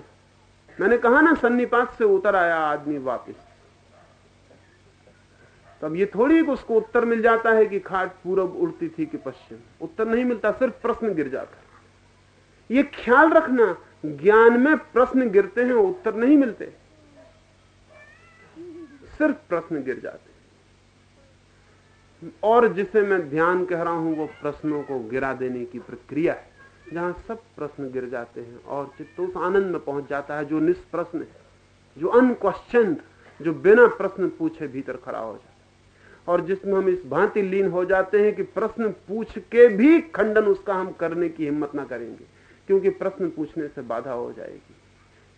मैंने कहा ना, सन्निपात से उतर आया आदमी वापस। तब ये थोड़ी उसको उत्तर मिल जाता है कि खाट पूरब उड़ती थी कि पश्चिम। उत्तर नहीं मिलता, सिर्फ़ प्रश्न गिर जाता ये ख्याल रखना, ज्ञान में प्रश्न गिरते हैं, उत्तर नहीं मिलते। सिर्फ़ प्रश्न गिर जाते और जिसे मैं ध्यान कह रहा हूँ, वो प्रश्नों को गिरा देने की प्रक्रिया है। जहाँ सब प्रश्न गिर जाते हैं और चित्त उस आनंद में पहुँच जाता है जो निष्प्रश्न है, जो अनक्वेश्चन जो बिना प्रश्न पूछे भीतर खड़ा हो जाता और जिसमें हम इस भांति लीन हो जाते हैं कि प्रश्न पूछ के भी खंडन उसका हम करने की हिम्मत ना करेंगे, क्योंकि प्रश्न पूछने से बाधा हो जाएगी।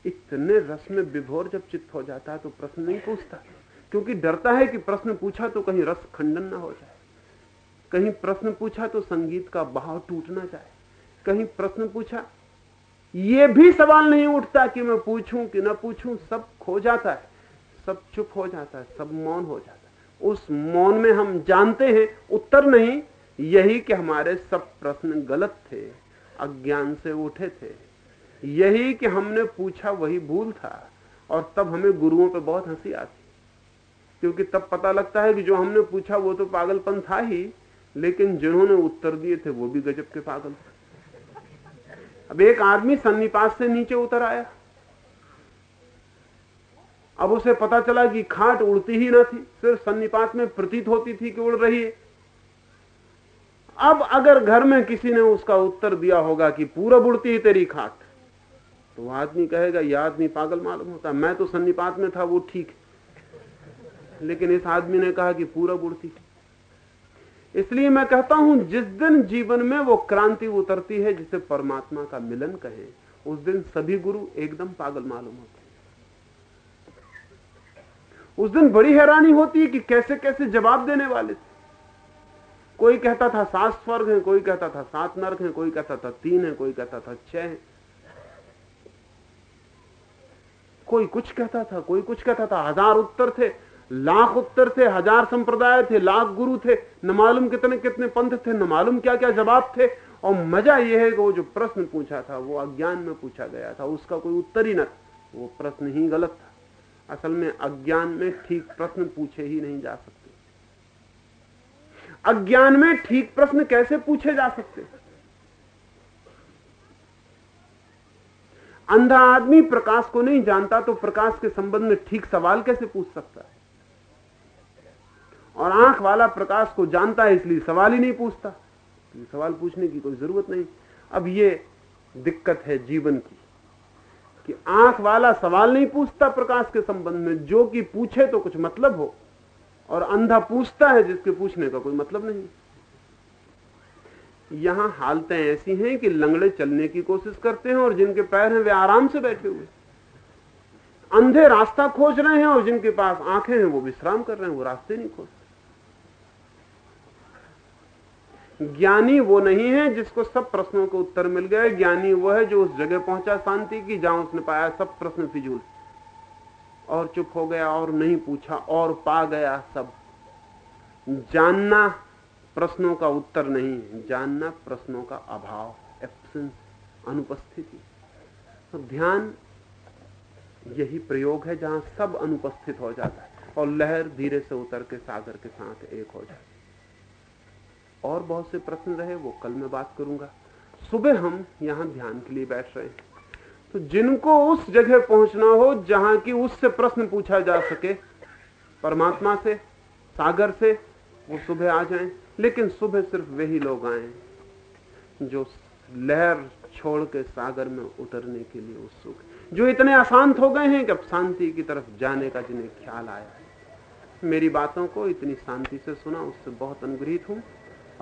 इतने रस में विभोर जब चित्त हो जाता है तो प्रश्न नहीं पूछता, क्योंकि डरता है कि प्रश्न पूछा तो कहीं रस खंडन ना हो जाए। कहीं प्रश्न पूछा तो संगीत का बहाव टूट ना जाए। कहीं प्रश्न पूछा यह भी सवाल नहीं उठता कि मैं पूछूँ कि ना पूछूँ, सब खो जाता है, सब चुप हो जाता है, सब मौन हो जाता है। उस मौन में हम जानते हैं, उत्तर नहीं, यही कि हमारे सब प्रश्न गलत थे, अज्ञान से उठे थे। यही कि हमने पूछा वही भूल था, और तब हमें गुरुओं पे बहुत हँसी आती। क्योंकि तब पता लगता है कि जो हमने पूछा वो तो पागलपन था ही, लेकिन जिन्होंने उत्तर दिए थे वो भी गजब के पागल थे। अब एक आदमी सन्निपात से नीचे उतर आया। अब उसे पता चला कि खाट उड़ती ही ना थी सिर्फ़ सन्निपात में प्रतीत होती थी कि उड़ रही है। अब अगर घर में किसी ने उसका उत्तर दिया होगा कि पूरा उड़ती ही तेरी खाट तो वह आदमी कहेगा यह आदमी पागल मालूम होता, मैं तो सन्निपात में था, वो ठीक लेकिन इस आदमी ने कहा कि पूरा उड़ती इसलिए मैं कहता हूँ, जिस दिन जीवन में वो क्रांति उतरती है, जिसे परमात्मा का मिलन कहे, उस दिन सभी गुरु एकदम पागल मालूम होते उस दिन बड़ी हैरानी होती है कि कैसे कैसे जवाब देने वाले थे। कोई कहता था सात स्वर्ग है, कोई कहता था सात नर्क है, कोई कहता था तीन है, कोई कहता था छह है। कोई कुछ कहता था, कोई कुछ कहता था। हज़ार उत्तर थे, लाख उत्तर थे, हज़ार संप्रदाय थे, लाख गुरु थे, न मालूम कितने कितने पंथ थे, न मालूम क्या क्या जवाब थे। और मज़ा यह है कि वो जो प्रश्न पूछा था, वो अज्ञान में पूछा गया था, उसका कोई उत्तर ही न, वो प्रश्न ही गलत था। असल में अज्ञान में ठीक प्रश्न पूछे ही नहीं जा सकते। अज्ञान में ठीक प्रश्न कैसे पूछे जा सकते? अंधा आदमी प्रकाश को नहीं जानता तो प्रकाश के संबंध में ठीक सवाल कैसे पूछ सकता है? और आँख वाला प्रकाश को जानता है इसलिए सवाल ही नहीं पूछता। तो सवाल पूछने की कोई ज़रूरत नहीं। अब ये दिक्कत है जीवन की। कि आँख वाला सवाल नहीं पूछता प्रकाश के संबंध में, जो कि पूछे तो कुछ मतलब हो, और अंधा पूछता है जिसके पूछने का कोई मतलब नहीं। यहाँ हालतें ऐसी हैं कि लंगड़े चलने की कोशिश करते हैं और जिनके पैर हैं वे आराम से बैठे हुए अंधे रास्ता खोज रहे हैं और जिनके पास आँखें हैं वो विश्राम कर रहे हैं, वो रास्ते नहीं खोजते ज्ञानी वो नहीं है जिसको सब प्रश्नों के उत्तर मिल गए। ज्ञानी वो है जो उस जगह पहुँचा शांति की, जहाँ उसने पाया सब प्रश्न फिजूल। और चुप हो गया, और नहीं पूछा, और पा गया सब। जानना प्रश्नों का उत्तर नहीं जानना प्रश्नों का अभाव एब्सेंस अनुपस्थिति। तो ध्यान यही प्रयोग है जहाँ सब अनुपस्थित हो जाता है, और लहर धीरे से उतर के सागर के साथ एक हो जाती और बहुत से प्रश्न रहे, वो कल मैं बात करूँगा। सुबह हम यहाँ ध्यान के लिए बैठ रहे हैं। तो जिनको उस जगह पहुँचना हो जहाँ की उससे प्रश्न पूछा जा सके, परमात्मा से, सागर से, वो सुबह आ जाएँ। लेकिन सुबह सिर्फ़ वही लोग आए जो लहर छोड़ के सागर में उतरने के लिए उत्सुक जो इतने अशांत हो गए हैं कि अब शांति की तरफ़ जाने का जिन्हें ख्याल आया मेरी बातों को इतनी शांति से सुना, उससे बहुत अनुग्रहित हूँ।